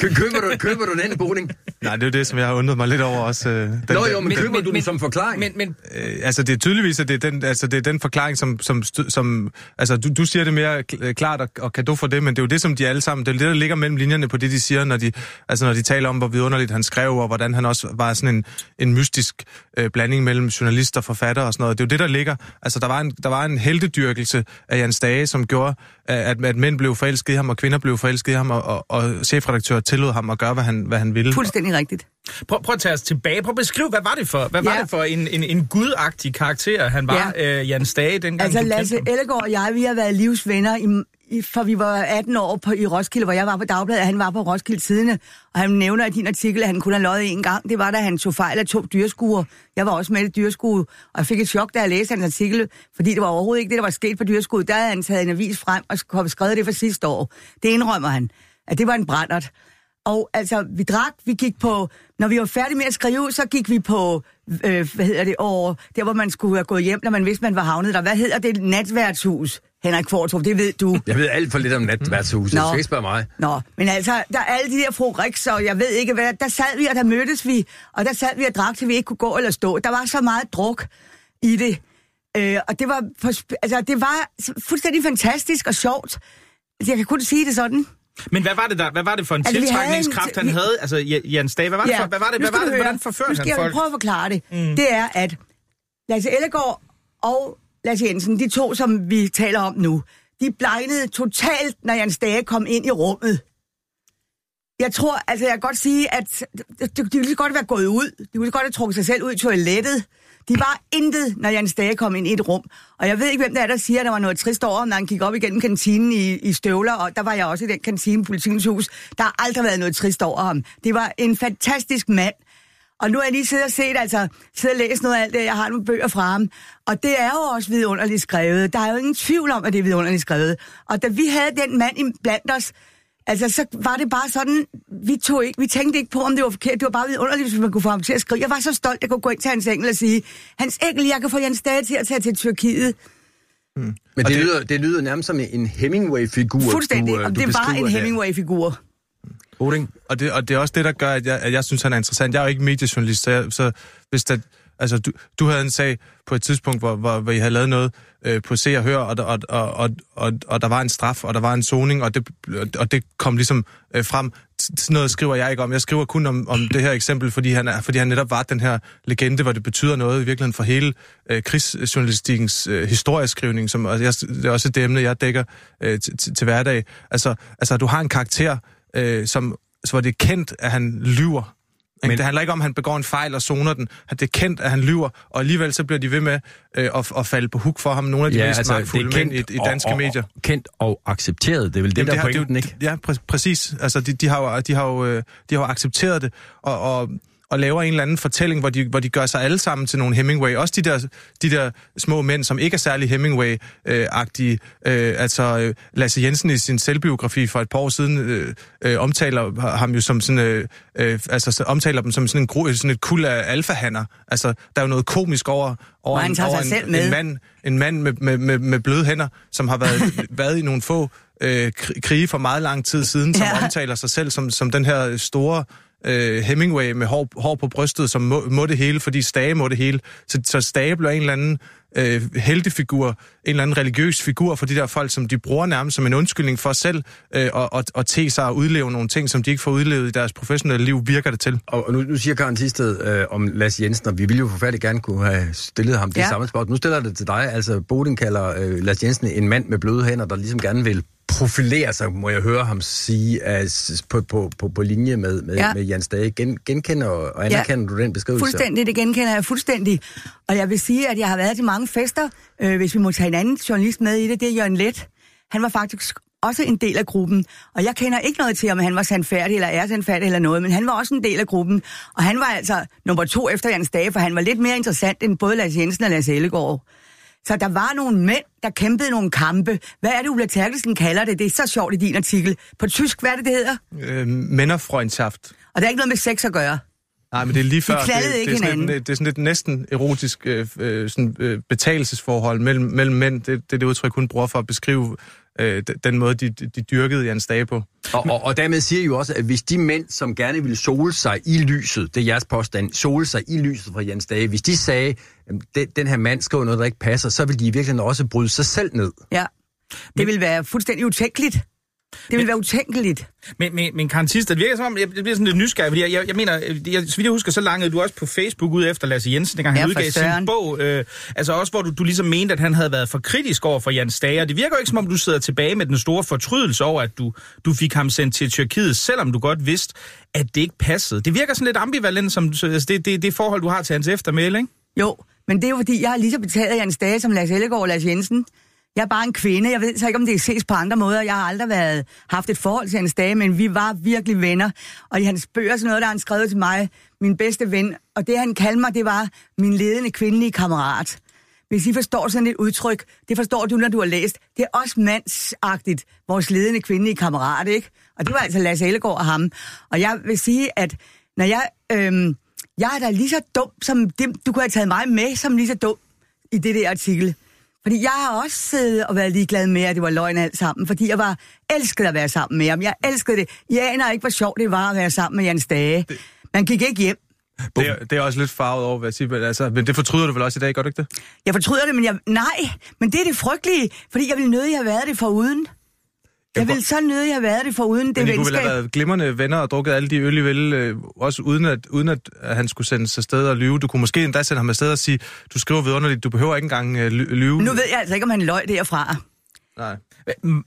Kø- Køber du, køber du den boning? Nej, det er jo det, som jeg har undret mig lidt over også. Øh, den, Nå den- jo, men men- køber men- du den men- som forklaring? Men, men Øh, altså, det er tydeligvis, at det er den, altså, det er den forklaring, som... som, som altså, du, du siger det mere kl- klart, og, og kan du for det, men det er jo det, som de alle sammen... Det er det, der ligger mellem linjerne på det, de siger, når de, altså, når de taler om, hvor vidunderligt han skrev, og hvordan han også var sådan en, en mystisk øh, blanding mellem journalister og forfatter og sådan noget. Det er jo det, der ligger... Altså, der var en, der var en heldedyrkelse af Jens Dage, som gjorde, at, at mænd blev forelsket i ham, og kvinder blev forelsket i ham, og, og, og chefredaktør tillod ham at gøre, hvad han, hvad han ville. Fuldstændig rigtigt. prøv, prøv at tage os tilbage. Prøv at beskrive, hvad var det for, hvad var Ja. det for en, en, en gudagtig karakter, han var, ja. øh, Jens Dage, dengang Altså du kendte Lasse? Ellegaard og jeg, vi har været livsvenner, i, for vi var 18 år på, i Roskilde, hvor jeg var på Dagbladet, og han var på Roskilde Tidene. Og han nævner i din artikel, at han kun har løjet en gang. Det var, da han tog fejl af to dyreskuer. Jeg var også med i dyrskuet, og jeg fik et chok, da jeg læste hans artikel, fordi det var overhovedet ikke det, der var sket på dyreskuet. Der havde han taget en avis frem og skrevet det for sidste år. Det indrømmer han, at det var en brændert. Og altså, vi drak, vi gik på, når vi var færdige med at skrive, så gik vi på, øh, hvad hedder det, over, der hvor man skulle have gået hjem, når man vidste, man var havnet der. Hvad hedder det? Natværtshus, Henrik Fortrup, det ved du. Jeg ved alt for lidt om natværtshuset. Skal ikke spørge mig. Nå, men altså, der er alle de der fru Rix, og jeg ved ikke hvad, der sad vi, og der mødtes vi, og der sad vi og drak, til vi ikke kunne gå eller stå. Der var så meget druk i det. Øh, og det var, altså, det var fuldstændig fantastisk og sjovt. Altså, Jeg kan kun sige det sådan. Men hvad var det der? Hvad var det for en Altså, tiltrækningskraft, en- han vi- havde? Altså, J- Jens Dage, hvad var det for? Hvad var det? Hvad var det? Hvordan forførte Nu skal han jeg folk? prøve at forklare det. Mm. Det er, at Lasse Ellegaard og Lars Jensen, de to, som vi taler om nu, de blegnede totalt, når Jens Dage kom ind i rummet. Jeg tror, altså jeg kan godt sige, at de, de ville lige godt være gået ud. De ville lige godt have trukket sig selv ud i toilettet. De var intet, når Jens Dage kom ind i et rum. Og jeg ved ikke, hvem der er, der siger, at der var noget trist over, når han gik op igennem kantinen i, i støvler, og der var jeg også i den kantine i Politikens Hus. Der har aldrig været noget trist over ham. Det var en fantastisk mand. Og nu har jeg lige siddet og set, altså, siddet og læst noget af alt det, jeg har nogle bøger fra ham. Og det er jo også vidunderligt skrevet. Der er jo ingen tvivl om, at det er vidunderligt skrevet. Og da vi havde den mand i blandt os, altså, så var det bare sådan, vi, tog ikke, vi tænkte ikke på, om det var forkert. Det var bare vidunderligt, hvis man kunne få ham til at skrive. Jeg var så stolt, at jeg kunne gå ind til hans engel og sige, Hans engel, jeg kan få Jens Dage til at tage til Tyrkiet. Men det, det, lyder, det lyder nærmest som en Hemingway-figur. Fuldstændig. Du, øh, og du det var en. Hemingway-figur. Oding. Og det, og det er også det, der gør, at jeg, at jeg synes, han er interessant. Jeg er jo ikke mediejournalist, så, jeg, så hvis der, altså, du, du havde en sag på et tidspunkt, hvor, hvor, hvor I havde lavet noget øh, på Se og Hør, og, og, og, og, og, og der var en straf, og der var en zoning, og det, og det kom ligesom øh, frem. Sådan noget skriver jeg ikke om. Jeg skriver kun om, om det her eksempel, fordi han, er, fordi han netop var den her legende, hvor det betyder noget i virkeligheden for hele øh, krigsjournalistikkens øh, historieskrivning, som og jeg, det er også et emne, jeg dækker øh, til hverdag. Altså, altså, du har en karakter, øh, som, hvor det er kendt, at han lyver. Men, det handler ikke om, at han begår en fejl og zoner den. Det er kendt, at han lyver, og alligevel så bliver de ved med øh, at, at falde på huk for ham. Nogle af de ja, mest altså, magtfulde mænd i, i danske og, og, medier. Kendt og accepteret, det er vel det, Jamen, der er har- pointen, det, ikke? Ja, præ- præcis. Altså, de, de, har jo, de, har jo, øh, de har jo accepteret det, og, og, og laver en eller anden fortælling, hvor de, hvor de gør sig alle sammen til nogle Hemingway. Også de der, de der små mænd, som ikke er særlig Hemingway-agtige. Øh, altså øh, Lasse Jensen i sin selvbiografi for et par år siden øh, øh, omtaler ham jo som sådan, øh, øh, altså omtaler dem som sådan, en gru, sådan et kul af alfahanner. Altså, der er jo noget komisk over, over, en, over en, med. en mand, en mand med, med, med, med bløde hænder, som har været, [LAUGHS] været i nogle få øh, kri- krige for meget lang tid siden, som ja. omtaler sig selv som, som den her store øh, Hemingway med hår, hår på brystet, som må, må det hele, fordi Stage må det hele. Så, så Stage bliver en eller anden øh, heltefigur, en eller anden religiøs figur for de der folk, som de bruger nærmest som en undskyldning for selv øh, at, at, at te sig og udleve nogle ting, som de ikke får udlevet i deres professionelle liv, virker det til. Og nu, nu siger Karen Tisted øh, om Lasse Jensen, og vi ville jo forfærdeligt gerne kunne have stillet ham det Ja. samme spørgsmål. Nu stiller jeg det til dig. Altså, Bodin kalder øh, Lasse Jensen en mand med bløde hænder, der ligesom gerne vil profilere sig, må jeg høre ham sige, as, på, på, på, på linje med, med, ja. med Jens Dage. Gen, genkender og anerkender ja. du den beskrivelse? Fuldstændig, det genkender jeg fuldstændig. Og jeg vil sige, at jeg har været til mange fester, øh, hvis vi må tage en anden journalist med i det, det er Jørgen Let. Han var faktisk også en del af gruppen. Og jeg kender ikke noget til, om han var sandfærdig eller er sandfærdig eller noget, men han var også en del af gruppen. Og han var altså nummer to efter Jens Dage, for han var lidt mere interessant end både Lars Jensen og Lars Ellegaard. Så der var nogle mænd, der kæmpede nogle kampe. Hvad er det, Ulla Terkelsen kalder det? Det er så sjovt i din artikel. På tysk, hvad er det, det hedder? Øh, Mænderfreundschaft. Og det er ikke noget med sex at gøre. Nej, men det er lige før. knaldede det, ikke det, er sådan et, det er sådan et næsten erotisk øh, øh, sådan, øh, betalelsesforhold mellem, mellem mænd. Det, det er det udtryk, hun bruger for at beskrive øh, den måde, de, de dyrkede Jens Dage på. Og, og, og dermed siger I jo også, at hvis de mænd, som gerne ville sole sig i lyset, det er jeres påstand, sole sig i lyset fra Jens Dage, hvis de sagde, at den, her mand skriver noget, der ikke passer, så vil de i virkeligheden også bryde sig selv ned. Ja. Det vil være fuldstændig utænkeligt. Det vil være utænkeligt. Men, men, men Karen Thisted, det virker som om, jeg, jeg bliver sådan lidt nysgerrig, fordi jeg, jeg, jeg mener, jeg, så vidt jeg husker, så langede du også på Facebook ud efter Lasse Jensen, dengang han Ja, udgav sin bog. Øh, altså også, hvor du, du ligesom mente, at han havde været for kritisk over for Jan Stager. Det virker jo ikke, som om du sidder tilbage med den store fortrydelse over, at du, du fik ham sendt til Tyrkiet, selvom du godt vidste, at det ikke passede. Det virker sådan lidt ambivalent, som altså det, det, det forhold, du har til hans eftermæle, ikke? Jo, men det er jo fordi, jeg har lige så betalt af Jens Dage som Lars Ellegaard og Lars Jensen. Jeg er bare en kvinde. Jeg ved så ikke, om det ses på andre måder. Jeg har aldrig været, haft et forhold til hans Dage, men vi var virkelig venner. Og i hans bøger, sådan noget, der han skrevet til mig, min bedste ven. Og det, han kaldte mig, det var min ledende kvindelige kammerat. Hvis I forstår sådan et udtryk, det forstår du, når du har læst. Det er også mandsagtigt, vores ledende kvindelige kammerat, ikke? Og det var altså Lasse Ellegaard og ham. Og jeg vil sige, at når jeg... Øhm, jeg er da lige så dum, som det, du kunne have taget mig med, som lige så dum i det der artikel. Fordi jeg har også siddet og været ligeglad med, at det var løgn alt sammen, fordi jeg var elsket at være sammen med ham. Jeg elskede det. Jeg aner ikke, hvor sjovt det var at være sammen med Jens Dage. Man gik ikke hjem. Det er, det er også lidt farvet over, hvad jeg siger, men, altså, men det fortryder du vel også i dag, gør du ikke det? Jeg fortryder det, men jeg... Nej, men det er det frygtelige, fordi jeg ville nødig have været det for uden. Jeg ville så nødig have været det for uden det Men I kunne vel venskab. have været glimrende venner og drukket alle de øl, I ville, øh, også uden at, uden at han skulle sendes afsted og lyve. Du kunne måske endda sende ham afsted og sige, du skriver vidunderligt, du behøver ikke engang øh, ly- lyve. Nu ved jeg altså ikke, om han løg derfra. Nej.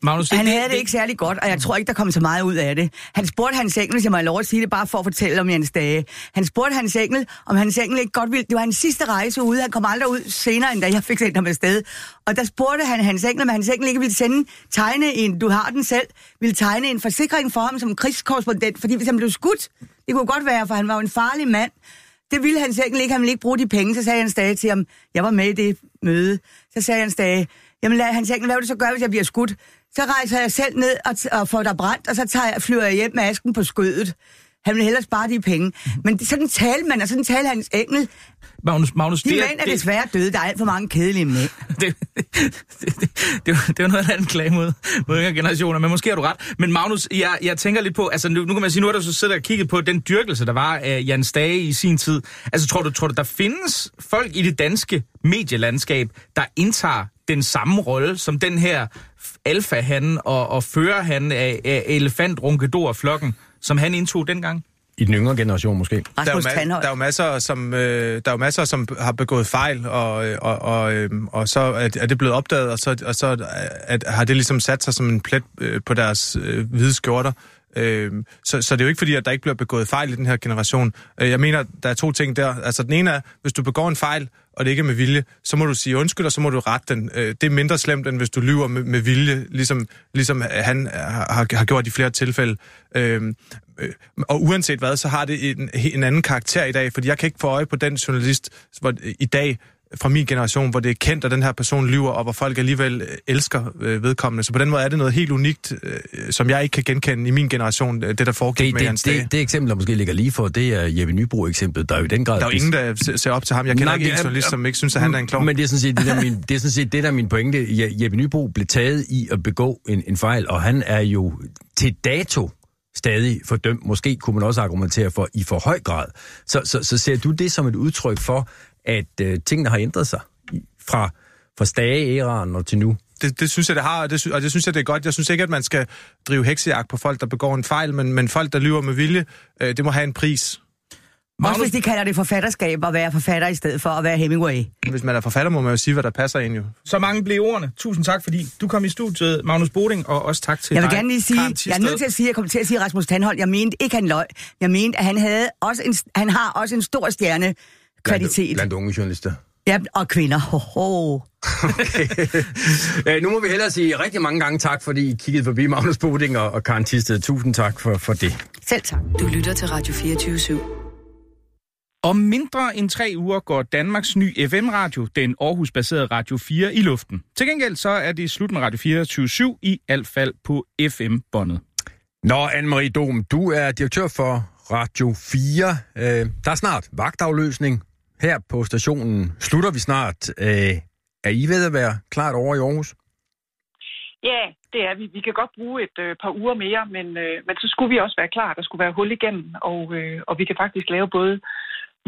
Magnus, Han havde det ikke særlig godt, og jeg tror ikke, der kom så meget ud af det. Han spurgte Hans Engel, hvis jeg lov at sige det, bare for at fortælle om Jens Dage. Han spurgte Hans Engel, om Hans Engel ikke godt ville... Det var hans sidste rejse ude. Han kom aldrig ud senere, end da jeg fik sendt ham afsted. Og der spurgte han Hans Engel, om Hans Engel ikke ville sende, tegne en, du har den selv, ville tegne en forsikring for ham som krigskorrespondent, fordi hvis han blev skudt, det kunne godt være, for han var jo en farlig mand. Det ville Hans Engel ikke, han ville ikke bruge de penge. Så sagde Hans Dage til ham, jeg var med i det møde. Så sagde Hans Dage, jamen lad Hans Engel, hvad vil du så gøre, hvis jeg bliver skudt? Så rejser jeg selv ned og, og får dig brændt, og så tager jeg, flyver jeg hjem med asken på skødet. Han vil hellere spare de penge. Men det- sådan taler man, og sådan taler Hans Engel. Magnus, Magnus, De det, mænd er desværre døde. Der er alt for mange kedelige mænd. det, [LAUGHS] det, det, det, det er jo noget af en klage mod, mod yngre generationer, men måske har du ret. Men Magnus, jeg, jeg tænker lidt på, altså nu, nu kan man sige, nu har du så siddet og kigget på den dyrkelse, der var af Jan Stage i sin tid. Altså tror du, tror du, der findes folk i det danske medielandskab, der indtager den samme rolle som den her alfahan og, og førerhan af, af elefantrunkedor-flokken, som han indtog dengang? I den yngre generation måske. Der er, jo ma- der er jo masser, som, øh, der er jo masser, som har begået fejl, og, øh, og, og, øh, og så er, er det blevet opdaget, og så, og så at, har det ligesom sat sig som en plet øh, på deres øh, hvide skjorter. Øh, så, så det er jo ikke fordi, at der ikke bliver begået fejl i den her generation. Øh, jeg mener, der er to ting der. Altså den ene er, hvis du begår en fejl, og det ikke er med vilje, så må du sige undskyld, og så må du rette den. Øh, det er mindre slemt, end hvis du lyver med, med vilje, ligesom, ligesom han har, har gjort i flere tilfælde. Øhm, øh, og uanset hvad, så har det en, en anden karakter i dag, fordi jeg kan ikke få øje på den journalist hvor, i dag, fra min generation, hvor det er kendt, at den her person lyver, og hvor folk alligevel øh, elsker øh, vedkommende. Så på den måde er det noget helt unikt, øh, som jeg ikke kan genkende i min generation, det der foregik det, med det, Jens det, det eksempel, der måske ligger lige for, det er Jeppe Nybro-eksemplet, der er jo i den grad... Der er jo ingen, der ser op til ham. Jeg kender Nej, ikke en journalist, som ikke synes, at han er en klovn. Men det er sådan set det, der min, det er sådan set det, der er min pointe. Jeppe Nybro blev taget i at begå en, en fejl, og han er jo til dato stadig fordømt. Måske kunne man også argumentere for i for høj grad. Så, så, så ser du det som et udtryk for, at øh, tingene har ændret sig fra, fra stage-æraen og til nu? Det, det synes jeg, det har, og det, og det synes jeg, det er godt. Jeg synes ikke, at man skal drive heksejagt på folk, der begår en fejl, men, men folk, der lyver med vilje, øh, det må have en pris. Magnus... Også hvis de kalder det forfatterskab at være forfatter i stedet for at være Hemingway. Hvis man er forfatter, må man jo sige, hvad der passer ind jo. Så mange blev ordene. Tusind tak, fordi du kom i studiet, Magnus Boding, og også tak til Jeg vil dig, gerne lige sige, jeg er nødt til at sige, jeg kommer til at sige Rasmus Tandhold. Jeg mente ikke, han løg. Jeg mente, at han, havde også en, han har også en stor stjerne kvalitet. Blandt, blandt unge journalister. Ja, og kvinder. Ho, ho. Okay. Æ, [LAUGHS] nu må vi hellere sige rigtig mange gange tak, fordi I kiggede forbi Magnus Boding og, og Karen Tisted. Tusind tak for, for det. Selv tak. Du lytter til Radio 24 /7. Om mindre end tre uger går Danmarks ny FM-radio, den Aarhus-baserede Radio 4, i luften. Til gengæld så er det slut med Radio 24 i alt fald på FM-båndet. Nå, Anne-Marie Dom, du er direktør for Radio 4. Øh, der er snart vagtafløsning her på stationen. Slutter vi snart. Øh, er I ved at være klart over i Aarhus? Ja, det er vi. Vi kan godt bruge et øh, par uger mere, men, øh, men så skulle vi også være klar. Der skulle være hul igennem, og, øh, og vi kan faktisk lave både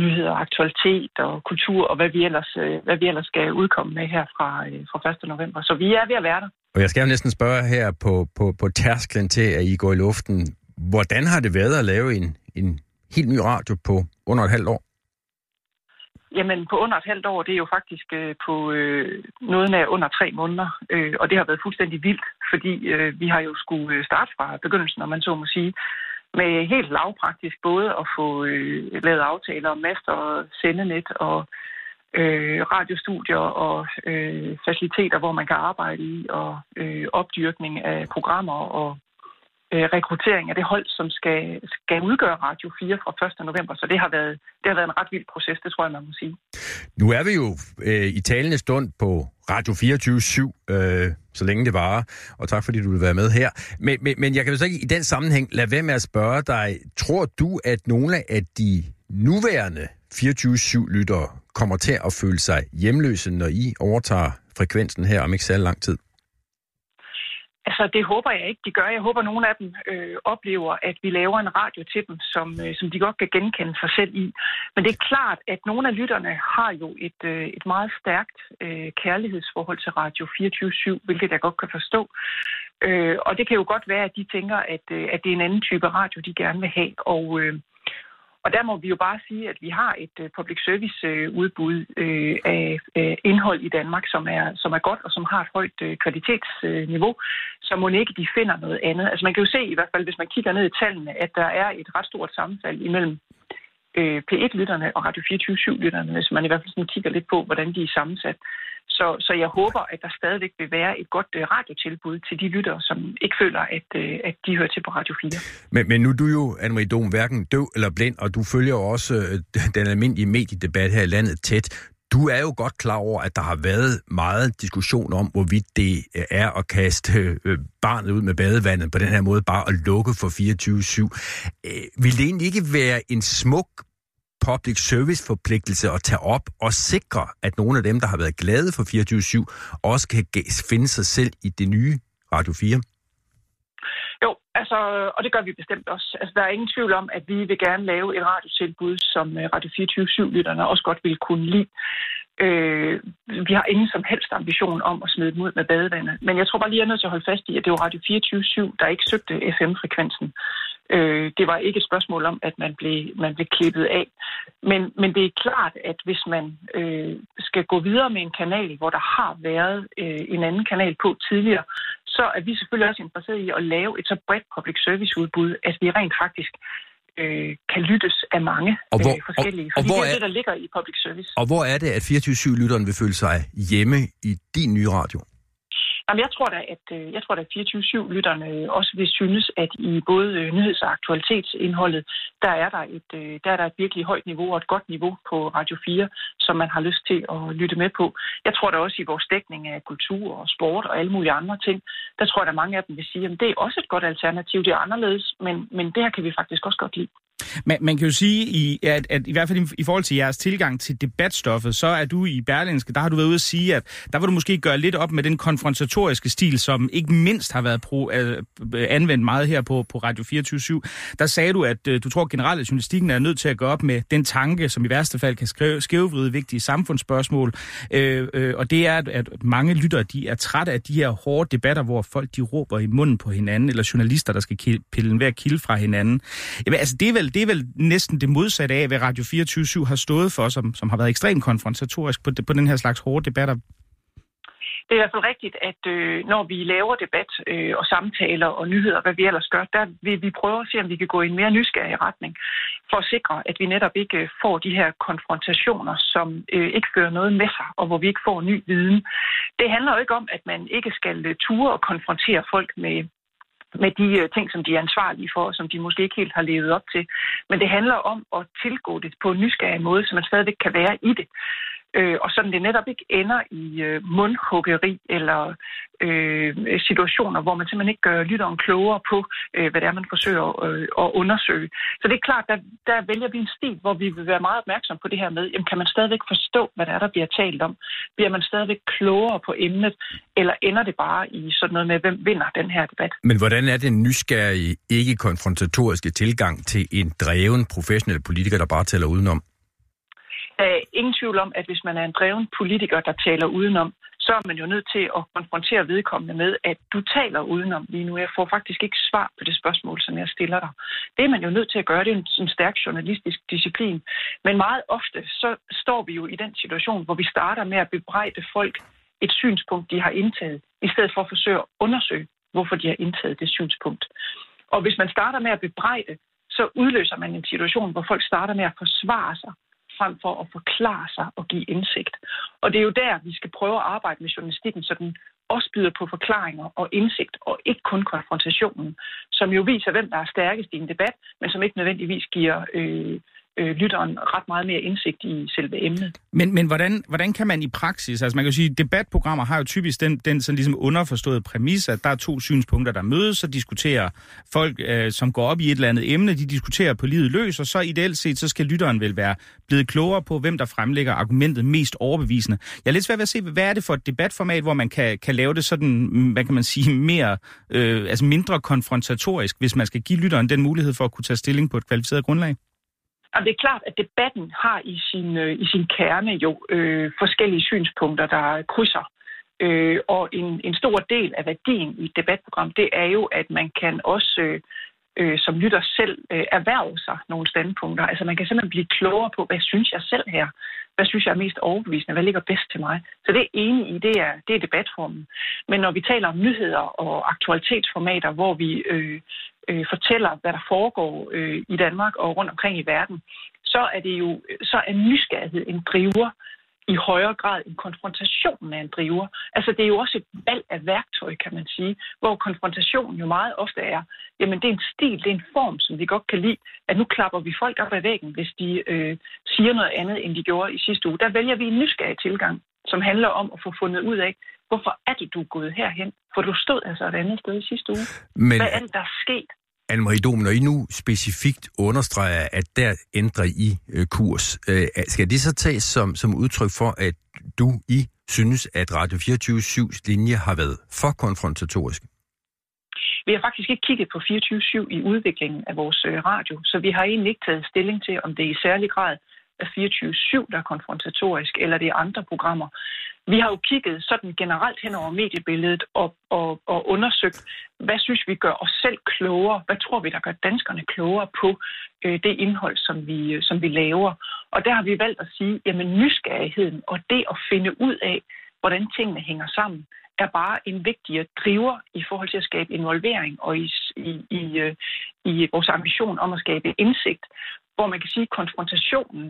nyheder, aktualitet og kultur, og hvad vi ellers, øh, hvad vi ellers skal udkomme med her fra, øh, fra 1. november. Så vi er ved at være der. Og jeg skal jo næsten spørge her på, på, på tærsklen til, at I går i luften. Hvordan har det været at lave en, en helt ny radio på under et halvt år? Jamen, på under et halvt år, det er jo faktisk øh, på øh, noget af under tre måneder. Øh, og det har været fuldstændig vildt, fordi øh, vi har jo skulle øh, starte fra begyndelsen, om man så må sige, med helt lavpraktisk både at få øh, lavet aftaler om master og sendenet og øh, radiostudier og øh, faciliteter, hvor man kan arbejde i, og øh, opdyrkning af programmer og øh, rekruttering af det hold, som skal, skal udgøre Radio 4 fra 1. november. Så det har, været, det har været en ret vild proces, det tror jeg, man må sige. Nu er vi jo øh, i talende stund på Radio 24-7, øh, så længe det varer, og tak fordi du vil være med her. Men, men, men jeg kan jo så ikke i den sammenhæng lade være med at spørge dig, tror du, at nogle af de nuværende 24-7-lyttere kommer til at føle sig hjemløse, når I overtager frekvensen her om ikke særlig lang tid? Altså, det håber jeg ikke, de gør. Jeg håber, at nogle af dem øh, oplever, at vi laver en radio til dem, som, øh, som de godt kan genkende sig selv i. Men det er klart, at nogle af lytterne har jo et, øh, et meget stærkt øh, kærlighedsforhold til Radio 24-7, hvilket jeg godt kan forstå. Øh, og det kan jo godt være, at de tænker, at, øh, at det er en anden type radio, de gerne vil have. Og, øh, og der må vi jo bare sige, at vi har et øh, public service øh, udbud øh, af indhold i Danmark, som er, som er godt og som har et højt kvalitetsniveau, så må ikke de finder noget andet. Altså man kan jo se i hvert fald, hvis man kigger ned i tallene, at der er et ret stort sammenfald imellem P1-lytterne og Radio 24-7-lytterne, hvis man i hvert fald sådan kigger lidt på, hvordan de er sammensat. Så, så jeg håber, at der stadigvæk vil være et godt øh, radiotilbud til de lyttere, som ikke føler, at, øh, at de hører til på Radio 4. Men, men nu er du jo, Anne-Marie Dom, hverken døv eller blind, og du følger jo også øh, den almindelige mediedebat her i landet tæt. Du er jo godt klar over, at der har været meget diskussion om, hvorvidt det øh, er at kaste øh, barnet ud med badevandet på den her måde, bare at lukke for 24-7. Øh, vil det egentlig ikke være en smuk public service forpligtelse at tage op og sikre, at nogle af dem, der har været glade for 24-7, også kan finde sig selv i det nye Radio 4? Jo, altså, og det gør vi bestemt også. Altså, der er ingen tvivl om, at vi vil gerne lave et radiotilbud, som øh, Radio 24-7-lytterne også godt vil kunne lide. Øh, vi har ingen som helst ambition om at smide dem ud med badevandet. Men jeg tror bare lige, jeg er nødt til at holde fast i, at det var Radio 24-7, der ikke søgte FM-frekvensen. Øh, det var ikke et spørgsmål om, at man blev, man blev klippet af. Men, men det er klart, at hvis man øh, skal gå videre med en kanal, hvor der har været øh, en anden kanal på tidligere, så er vi selvfølgelig også interesseret i at lave et så bredt public service udbud, at vi rent faktisk øh, kan lyttes af mange Og hvor- øh, forskellige. og- og hvor det er er- det, der ligger i public service. Og hvor er det, at 24-7-lytteren vil føle sig hjemme i din nye radio? Jamen, jeg tror da, at øh, jeg tror da, at 24-7-lytterne øh, også vil synes, at i både øh, nyheds- og aktualitetsindholdet, der er der, et, der er der et virkelig højt niveau og et godt niveau på Radio 4, som man har lyst til at lytte med på. Jeg tror da også i vores dækning af kultur og sport og alle mulige andre ting, der tror jeg, at mange af dem vil sige, at det er også et godt alternativ. Det er anderledes, men, men det her kan vi faktisk også godt lide. Man, man kan jo sige, i, at, at i hvert fald i, i forhold til jeres tilgang til debatstoffet, så er du i Berlinske, der har du været ude at sige, at der vil du måske gøre lidt op med den konfrontatoriske stil, som ikke mindst har været pro, øh, anvendt meget her på, på Radio 24 Der sagde du, at øh, du tror generelt, at journalistikken er nødt til at gå op med den tanke, som i værste fald kan skrive, skævvride vigtige samfundsspørgsmål. Øh, øh, og det er, at, at mange lyttere de er trætte af de her hårde debatter, hvor folk de råber i munden på hinanden, eller journalister, der skal pille en hver kilde fra hinanden. Jamen, altså, det er vel det er vel næsten det modsatte af, hvad Radio 24 har stået for, som, som har været ekstremt konfrontatorisk på, på den her slags hårde debatter. Det er i hvert fald rigtigt, at øh, når vi laver debat øh, og samtaler og nyheder, hvad vi ellers gør, der vil vi prøve at se, om vi kan gå i en mere nysgerrig retning, for at sikre, at vi netop ikke øh, får de her konfrontationer, som øh, ikke fører noget med sig, og hvor vi ikke får ny viden. Det handler jo ikke om, at man ikke skal øh, ture og konfrontere folk med med de øh, ting, som de er ansvarlige for, og som de måske ikke helt har levet op til. Men det handler om at tilgå det på en nysgerrig måde, så man stadigvæk kan være i det. Øh, og sådan det netop ikke ender i øh, mundhuggeri eller øh, situationer, hvor man simpelthen ikke gør lytteren klogere på, øh, hvad det er, man forsøger øh, at undersøge. Så det er klart, der, der vælger vi en stil, hvor vi vil være meget opmærksom på det her med, jamen, kan man stadigvæk forstå, hvad det er, der bliver talt om? Bliver man stadigvæk klogere på emnet, eller ender det bare i sådan noget med, hvem vinder den her debat? Men hvordan er den nysgerrige, ikke-konfrontatoriske tilgang til en dreven professionel politiker, der bare taler udenom? Ingen tvivl om, at hvis man er en dreven politiker, der taler udenom, så er man jo nødt til at konfrontere vedkommende med, at du taler udenom lige nu. Jeg får faktisk ikke svar på det spørgsmål, som jeg stiller dig. Det er man jo nødt til at gøre. Det er en, en stærk journalistisk disciplin. Men meget ofte, så står vi jo i den situation, hvor vi starter med at bebrejde folk et synspunkt, de har indtaget, i stedet for at forsøge at undersøge, hvorfor de har indtaget det synspunkt. Og hvis man starter med at bebrejde, så udløser man en situation, hvor folk starter med at forsvare sig, frem for at forklare sig og give indsigt. Og det er jo der, vi skal prøve at arbejde med journalistikken, så den også byder på forklaringer og indsigt, og ikke kun konfrontationen, som jo viser, hvem der er stærkest i en debat, men som ikke nødvendigvis giver øh, øh, lytteren ret meget mere indsigt i selve emnet. Men, men hvordan, hvordan kan man i praksis, altså man kan jo sige, debatprogrammer har jo typisk den, den sådan ligesom underforståede præmis, at der er to synspunkter, der mødes, så diskuterer folk, øh, som går op i et eller andet emne, de diskuterer på livet løs, og så ideelt set, så skal lytteren vel være blevet klogere på, hvem der fremlægger argumentet mest overbevisende. Jeg er lidt svært ved at se, hvad er det for et debatformat, hvor man kan, kan lave det sådan, hvad kan man sige, [LAUGHS] mere, øh, altså mindre konfrontatorisk, hvis man skal give lytteren den mulighed for at kunne tage stilling på et kvalificeret grundlag? Og det er klart, at debatten har i sin, øh, i sin kerne jo øh, forskellige synspunkter, der krydser. Øh, og en, en stor del af værdien i et debatprogram, det er jo, at man kan også øh, øh, som lytter selv øh, erhverve sig nogle standpunkter. Altså man kan simpelthen blive klogere på, hvad synes jeg selv her? Hvad synes jeg er mest overbevisende? Hvad ligger bedst til mig? Så det er enig i, det er, det er debatformen. Men når vi taler om nyheder og aktualitetsformater, hvor vi øh, øh, fortæller, hvad der foregår øh, i Danmark og rundt omkring i verden, så er det jo så er nysgerrighed en driver i højere grad end konfrontationen af en driver. Altså det er jo også et valg af værktøj, kan man sige, hvor konfrontationen jo meget ofte er, jamen det er en stil, det er en form, som vi godt kan lide, at nu klapper vi folk op ad væggen, hvis de øh, siger noget andet, end de gjorde i sidste uge. Der vælger vi en nysgerrig tilgang, som handler om at få fundet ud af, hvorfor er det, du er gået herhen? For du stod altså et andet sted i sidste uge. Men Hvad er det, der er sket? Anne-Marie Dom, når I nu specifikt understreger, at der ændrer I øh, kurs, øh, skal det så tages som, som udtryk for, at du, I, synes, at Radio 24-7's linje har været for konfrontatorisk? Vi har faktisk ikke kigget på 24-7 i udviklingen af vores øh, radio, så vi har egentlig ikke taget stilling til, om det i særlig grad er 24-7, der er konfrontatorisk, eller det er andre programmer. Vi har jo kigget sådan generelt hen over mediebilledet og, og, og undersøgt, hvad synes vi gør os selv klogere? Hvad tror vi, der gør danskerne klogere på øh, det indhold, som vi, øh, som vi laver? Og der har vi valgt at sige, jamen nysgerrigheden og det at finde ud af, hvordan tingene hænger sammen, er bare en vigtigere driver i forhold til at skabe involvering og i, i, i, øh, i vores ambition om at skabe indsigt, hvor man kan sige, at konfrontationen,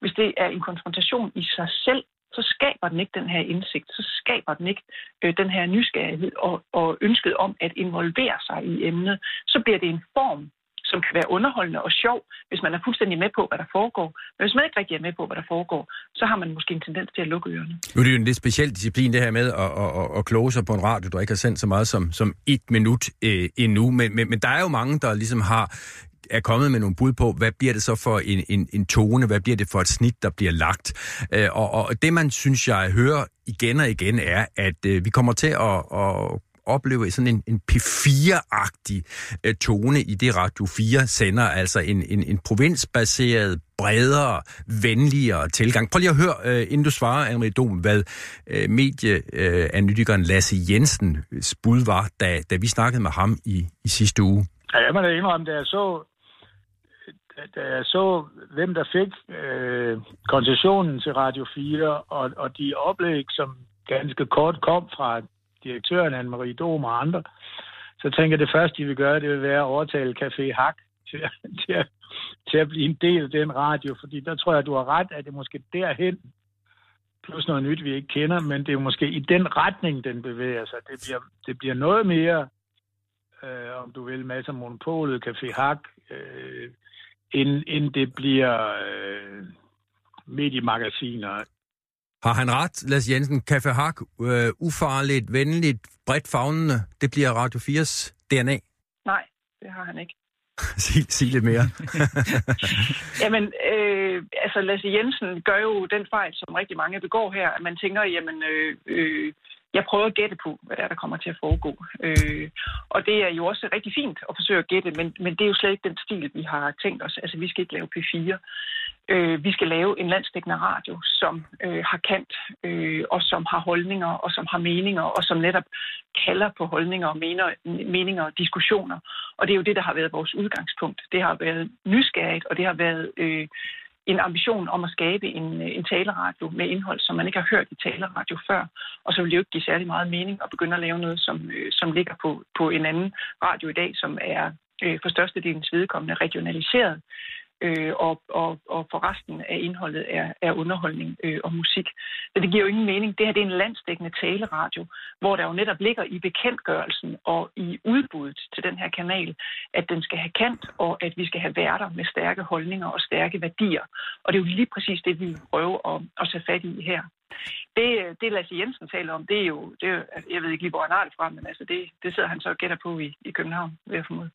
hvis det er en konfrontation i sig selv, så skaber den ikke den her indsigt, så skaber den ikke øh, den her nysgerrighed og, og ønsket om at involvere sig i emnet. Så bliver det en form som kan være underholdende og sjov, hvis man er fuldstændig med på, hvad der foregår. Men hvis man ikke rigtig er med på, hvad der foregår, så har man måske en tendens til at lukke ørerne. Nu er det jo en lidt speciel disciplin, det her med at, at, at, at kloge sig på en radio, der ikke har sendt så meget som, som et minut øh, endnu. Men, men, men der er jo mange, der ligesom har er kommet med nogle bud på, hvad bliver det så for en, en, en tone, hvad bliver det for et snit, der bliver lagt. Øh, og, og det, man synes, jeg hører igen og igen, er, at øh, vi kommer til at, at opleve sådan en, en P4-agtig øh, tone i det Radio 4 sender, altså en, en, en provinsbaseret, bredere, venligere tilgang. Prøv lige at høre, øh, inden du svarer, Anne Dom, hvad øh, medieanalytikeren øh, Lasse Jensen bud var, da, da vi snakkede med ham i, i sidste uge. Ja, jeg må da indrømme, da jeg så, da jeg så hvem der fik øh, koncessionen til Radio 4, og, og de oplæg, som ganske kort kom fra direktøren, Anne-Marie Dom og andre, så tænker jeg, det første, de vil gøre, det vil være at overtale Café Hak til, [LAUGHS] til, at, til at blive en del af den radio, fordi der tror jeg, du har ret, at det måske derhen, plus noget nyt, vi ikke kender, men det er måske i den retning, den bevæger sig. Det bliver, det bliver noget mere, øh, om du vil, masser af monopolet, Café Hak, øh, end, end det bliver øh, mediemagasiner har han ret, Lars Jensen? Kaffe Hak, øh, ufarligt, venligt, bredt fagnende, det bliver Radio 4's DNA? Nej, det har han ikke. [LAUGHS] sig, sig lidt mere. [LAUGHS] jamen, øh, altså Lasse Jensen gør jo den fejl, som rigtig mange begår her, at man tænker, jamen, øh, øh, jeg prøver at gætte på, hvad der, er, der kommer til at foregå. Øh, og det er jo også rigtig fint at forsøge at gætte, men, men det er jo slet ikke den stil, vi har tænkt os. Altså, vi skal ikke lave P4. Øh, vi skal lave en landsdækkende radio, som øh, har kant, øh, og som har holdninger, og som har meninger, og som netop kalder på holdninger og mener, meninger og diskussioner. Og det er jo det, der har været vores udgangspunkt. Det har været nysgerrigt, og det har været øh, en ambition om at skabe en, øh, en taleradio med indhold, som man ikke har hørt i taleradio før. Og så vil det jo ikke give særlig meget mening at begynde at lave noget, som, øh, som ligger på, på en anden radio i dag, som er øh, for størstedelens vedkommende regionaliseret øh, og, og, og for resten af indholdet er, er underholdning øh, og musik. Så det giver jo ingen mening. Det her det er en landsdækkende taleradio, hvor der jo netop ligger i bekendtgørelsen og i udbuddet til den her kanal, at den skal have kant, og at vi skal have værter med stærke holdninger og stærke værdier. Og det er jo lige præcis det, vi prøver at, at tage fat i her. Det, det Lasse Jensen taler om, det er jo, det er, altså, jeg ved ikke lige, hvor han har det fra, men altså det, det sidder han så og gætter på i, i København, ved at formode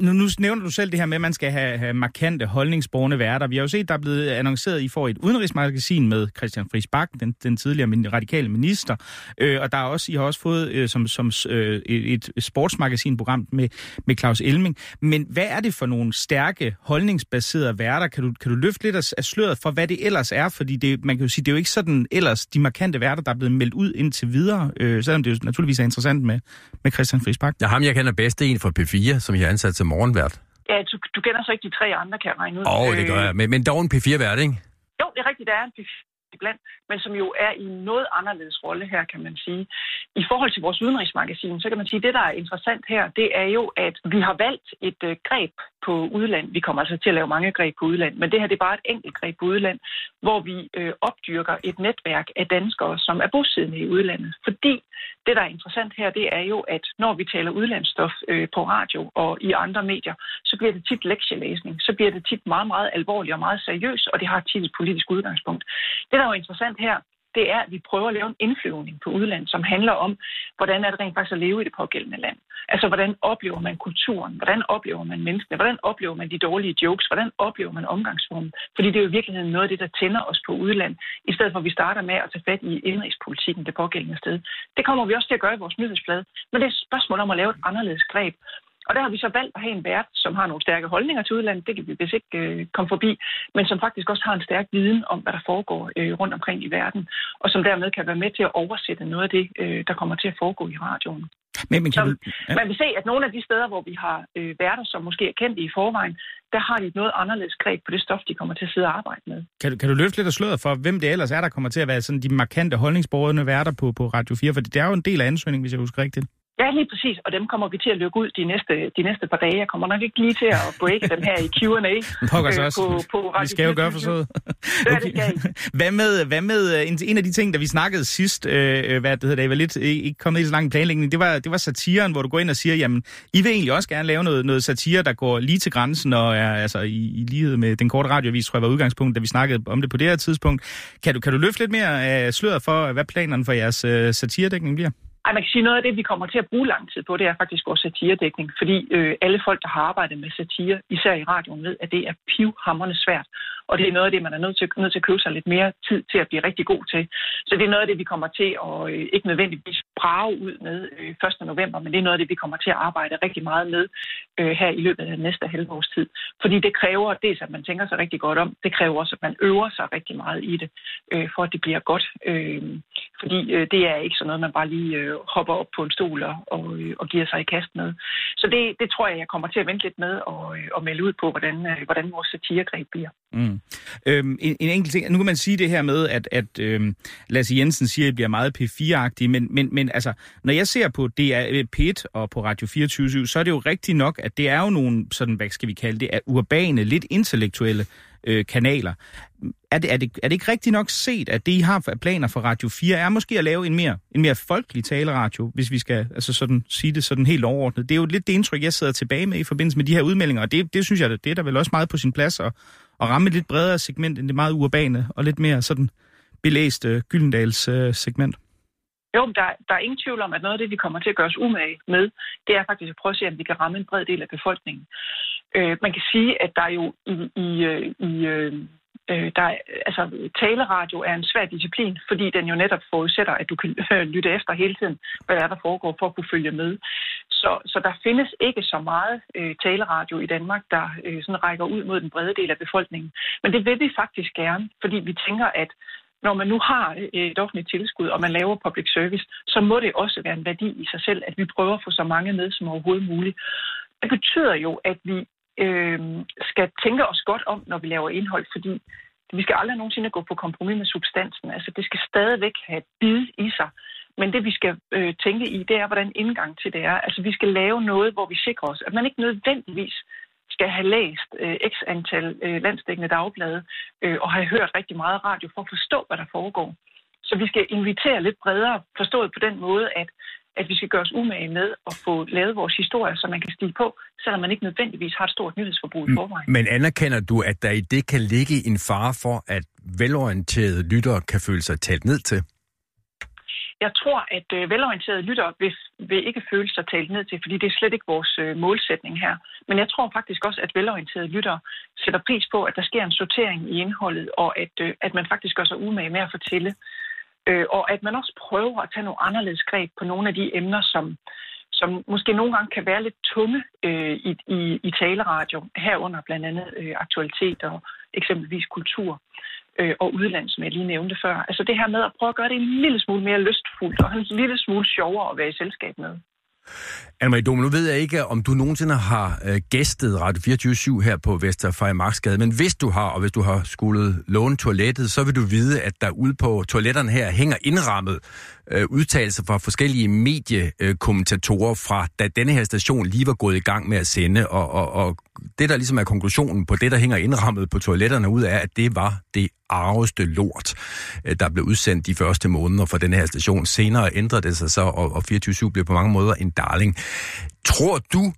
nu, nu nævner du selv det her med, at man skal have, have markante holdningsborne værter. Vi har jo set, der er blevet annonceret, at I får et udenrigsmagasin med Christian Friis Bak, den, den tidligere radikale minister. Øh, og der er også, I har også fået øh, som, som øh, et, sportsmagasinprogram med, med Claus Elming. Men hvad er det for nogle stærke, holdningsbaserede værter? Kan du, kan du løfte lidt af, sløret for, hvad det ellers er? Fordi det, man kan jo sige, det er jo ikke sådan ellers de markante værter, der er blevet meldt ud indtil videre, øh, selvom det jo naturligvis er interessant med, med Christian Friis Bak. Ja, ham jeg kender bedst, en fra P4, som jeg har ansat som morgenvært. Ja, du, du kender så ikke de tre andre, kan jeg regne ud. Åh, oh, det gør jeg. Men, men dog en P4-vært, ikke? Jo, det er rigtigt, der er en P4 iblandt, men som jo er i noget anderledes rolle her, kan man sige. I forhold til vores udenrigsmagasin, så kan man sige, at det, der er interessant her, det er jo, at vi har valgt et uh, greb på udland. Vi kommer altså til at lave mange greb på udland, men det her det er bare et enkelt greb på udland, hvor vi uh, opdyrker et netværk af danskere, som er bosiddende i udlandet. Fordi det, der er interessant her, det er jo, at når vi taler udlandsstof øh, på radio og i andre medier, så bliver det tit lektielæsning. Så bliver det tit meget, meget alvorligt og meget seriøst, og det har tit et politisk udgangspunkt. Det, der er jo interessant her, det er, at vi prøver at lave en indflyvning på udlandet, som handler om, hvordan er det rent faktisk at leve i det pågældende land. Altså, hvordan oplever man kulturen? Hvordan oplever man menneskene? Hvordan oplever man de dårlige jokes? Hvordan oplever man omgangsformen? Fordi det er jo i virkeligheden noget af det, der tænder os på udlandet, i stedet for at vi starter med at tage fat i indrigspolitikken det pågældende sted. Det kommer vi også til at gøre i vores nyhedsblad, men det er et spørgsmål om at lave et anderledes greb. Og der har vi så valgt at have en vært, som har nogle stærke holdninger til udlandet, det kan vi vist ikke øh, komme forbi, men som faktisk også har en stærk viden om, hvad der foregår øh, rundt omkring i verden, og som dermed kan være med til at oversætte noget af det, øh, der kommer til at foregå i radioen. Men, men kan Som, du... Ja. Man vil se, at nogle af de steder, hvor vi har øh, værter, som måske er kendt i forvejen, der har de et noget anderledes greb på det stof, de kommer til at sidde og arbejde med. Kan, du- kan du løfte lidt af sløret for, hvem det ellers er, der kommer til at være sådan de markante holdningsborgerne værter på, på Radio 4? For det er jo en del af ansøgningen, hvis jeg husker rigtigt. Ja, lige præcis, og dem kommer vi til at lukke ud de næste, de næste par dage. Jeg kommer nok ikke lige til at breake dem her i Q&A [LAUGHS] Pokkers øh, også. på, på Vi skal jo gøre 24. forsøget. Ja, det skal. [LAUGHS] Hvad med, hvad med øh, en, en af de ting, der vi snakkede sidst, øh, hvad det hedder, det var lidt øh, ikke kommet i så lang planlægning, det var, det var satiren, hvor du går ind og siger, jamen, I vil egentlig også gerne lave noget, noget satire, der går lige til grænsen, og er altså i, i lighed med den korte radiovis, tror jeg var udgangspunkt, da vi snakkede om det på det her tidspunkt. Kan du, kan du løfte lidt mere af sløret for, hvad planerne for jeres øh, satiredækning bliver? Ej, man kan sige, noget af det, vi kommer til at bruge lang tid på, det er faktisk vores satiredækning. Fordi øh, alle folk, der har arbejdet med satire, især i radioen, ved, at det er pivhammerende svært. Og det er noget af det, man er nødt til, nødt til at købe sig lidt mere tid til at blive rigtig god til. Så det er noget af det, vi kommer til at øh, ikke nødvendigvis brage ud med øh, 1. november, men det er noget af det, vi kommer til at arbejde rigtig meget med øh, her i løbet af næste halve års tid. Fordi det kræver dels, at man tænker sig rigtig godt om. Det kræver også, at man øver sig rigtig meget i det, øh, for at det bliver godt. Øh, fordi øh, det er ikke sådan noget, man bare lige øh, hopper op på en stol og, og, øh, og giver sig i kast med. Så det, det tror jeg, jeg kommer til at vente lidt med og, øh, og melde ud på, hvordan, øh, hvordan vores satiregreb bliver. Mm. Øhm, en, en enkelt ting. Nu kan man sige det her med, at, at øhm, Lasse Jensen siger, at I bliver meget P4-agtige, men, men, men altså, når jeg ser på DR øh, P1 og på Radio 24 så er det jo rigtigt nok, at det er jo nogle, sådan, hvad skal vi kalde det, urbane, lidt intellektuelle øh, kanaler. Er det, er, det, er det ikke rigtigt nok set, at det, I har planer for Radio 4, er måske at lave en mere, en mere folkelig taleradio, hvis vi skal altså sådan, sige det sådan helt overordnet? Det er jo lidt det indtryk, jeg sidder tilbage med i forbindelse med de her udmeldinger, og det, det synes jeg, det er der vel også meget på sin plads at, at ramme et lidt bredere segment end det meget urbane, og lidt mere sådan belæste Gyldendals øh, segment. Jo, der, der er ingen tvivl om, at noget af det, vi kommer til at gøre os umage med, det er faktisk at prøve at se, om vi kan ramme en bred del af befolkningen. Øh, man kan sige, at der er jo i, i, øh, i øh, øh der er, altså, taleradio er en svær disciplin, fordi den jo netop forudsætter, at du kan [LAUGHS] øh, lytte efter hele tiden, hvad der er, der foregår, for at kunne følge med. Så, så der findes ikke så meget øh, taleradio i Danmark, der øh, sådan rækker ud mod den brede del af befolkningen. Men det vil vi faktisk gerne, fordi vi tænker, at når man nu har et offentligt tilskud, og man laver public service, så må det også være en værdi i sig selv, at vi prøver at få så mange med som overhovedet muligt. Det betyder jo, at vi øh, skal tænke os godt om, når vi laver indhold, fordi vi skal aldrig nogensinde gå på kompromis med substansen. Altså, det skal stadigvæk have bid i sig. Men det, vi skal øh, tænke i, det er, hvordan indgang til det er. Altså, vi skal lave noget, hvor vi sikrer os, at man ikke nødvendigvis skal have læst øh, x antal øh, landsdækkende dagblade øh, og have hørt rigtig meget radio for at forstå, hvad der foregår. Så vi skal invitere lidt bredere, forstået på den måde, at, at vi skal gøre os umage med at få lavet vores historie, så man kan stige på, selvom man ikke nødvendigvis har et stort nyhedsforbrug i forvejen. Men anerkender du, at der i det kan ligge en fare for, at velorienterede lyttere kan føle sig talt ned til? Jeg tror, at øh, velorienterede lyttere vil, vil ikke føle sig talt ned til, fordi det er slet ikke vores øh, målsætning her. Men jeg tror faktisk også, at velorienterede lyttere sætter pris på, at der sker en sortering i indholdet, og at, øh, at man faktisk gør sig umage med at fortælle. Øh, og at man også prøver at tage nogle anderledes greb på nogle af de emner, som, som måske nogle gange kan være lidt tunge øh, i, i, i taleradio, herunder blandt andet øh, aktualitet og eksempelvis kultur øh, og udland, som jeg lige nævnte før. Altså det her med at prøve at gøre det en lille smule mere lystfuldt og en lille smule sjovere at være i selskab med. Anne-Marie Dome, nu ved jeg ikke, om du nogensinde har øh, gæstet Radio 24 her på Vester Marksgade, men hvis du har, og hvis du har skulle låne toilettet, så vil du vide, at der ude på toiletterne her hænger indrammet øh, udtalelser fra forskellige mediekommentatorer fra, da denne her station lige var gået i gang med at sende, og, og, og det, der ligesom er konklusionen på det, der hænger indrammet på toiletterne ud af, at det var det arveste lort, øh, der blev udsendt de første måneder for den her station. Senere ændrede det sig så, og, og 24 blev på mange måder en darling. Tror du,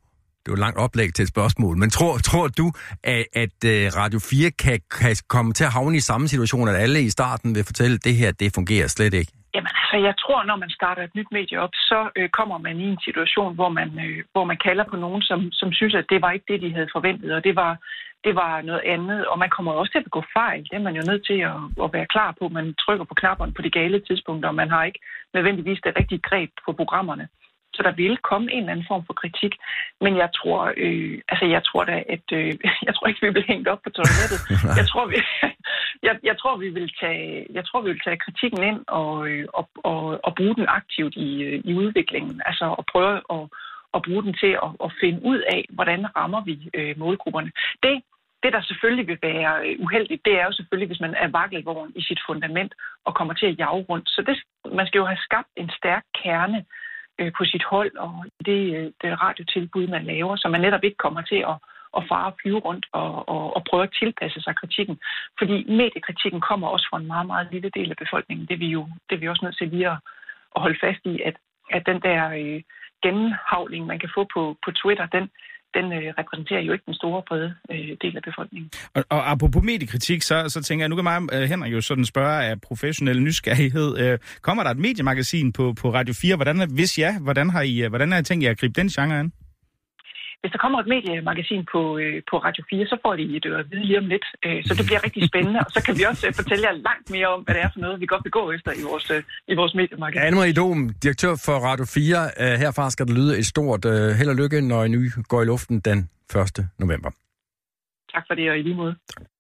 det var et langt oplæg til et spørgsmål, men tror, tror du, at, at øh, Radio 4 kan, kan komme til at havne i samme situation, at alle i starten vil fortælle, at det her, det fungerer slet ikke? Altså, jeg tror, når man starter et nyt medie op, så øh, kommer man i en situation, hvor man, øh, hvor man kalder på nogen, som, som synes, at det var ikke det, de havde forventet, og det var, det var noget andet. Og man kommer også til at begå fejl. Det er man jo nødt til at, at være klar på. Man trykker på knapperne på de gale tidspunkter, og man har ikke nødvendigvis det rigtige greb på programmerne. Så der vil komme en eller anden form for kritik. Men jeg tror, øh, altså jeg tror da, at øh, [LAUGHS] jeg tror ikke, vi vil hænge op på toilettet. [LAUGHS] jeg tror, vi, [LAUGHS] jeg, jeg tror, vi vil tage, jeg tror, vi vil tage kritikken ind og, øh, og, og, og bruge den aktivt i, øh, i udviklingen. Altså at prøve at, at bruge den til at, at finde ud af, hvordan rammer vi øh, målgrupperne. Det, det, der selvfølgelig vil være øh, uheldigt, det er jo selvfølgelig, hvis man er vakkelvogn i sit fundament og kommer til at jage rundt. Så det, man skal jo have skabt en stærk kerne øh, på sit hold og det, øh, det radiotilbud, man laver, så man netop ikke kommer til at, at fare og flyve rundt og, og, og prøve at tilpasse sig kritikken. Fordi mediekritikken kommer også fra en meget, meget lille del af befolkningen. Det er vi jo det er vi også nødt til lige at, at holde fast i, at, at den der øh, gennemhavling, man kan få på, på Twitter, den, den øh, repræsenterer jo ikke den store brede øh, del af befolkningen. Og, og apropos mediekritik, så, så tænker jeg, nu kan mig øh, Henrik jo sådan spørge af professionel nysgerrighed. Øh, kommer der et mediemagasin på, på Radio 4? Hvordan, hvis ja, hvordan har I, øh, hvordan har I tænkt jer at gribe den genre an? Hvis der kommer et mediemagasin på, øh, på Radio 4, så får de et øh, vide lige om lidt. Øh, så det bliver rigtig spændende, og så kan vi også øh, fortælle jer langt mere om, hvad det er for noget, vi godt vil gå efter i vores, øh, i vores mediemagasin. Anne-Marie Dom, direktør for Radio 4. Øh, herfra skal der lyde et stort øh, held og lykke, når I nu går i luften den 1. november. Tak for det, og i lige måde.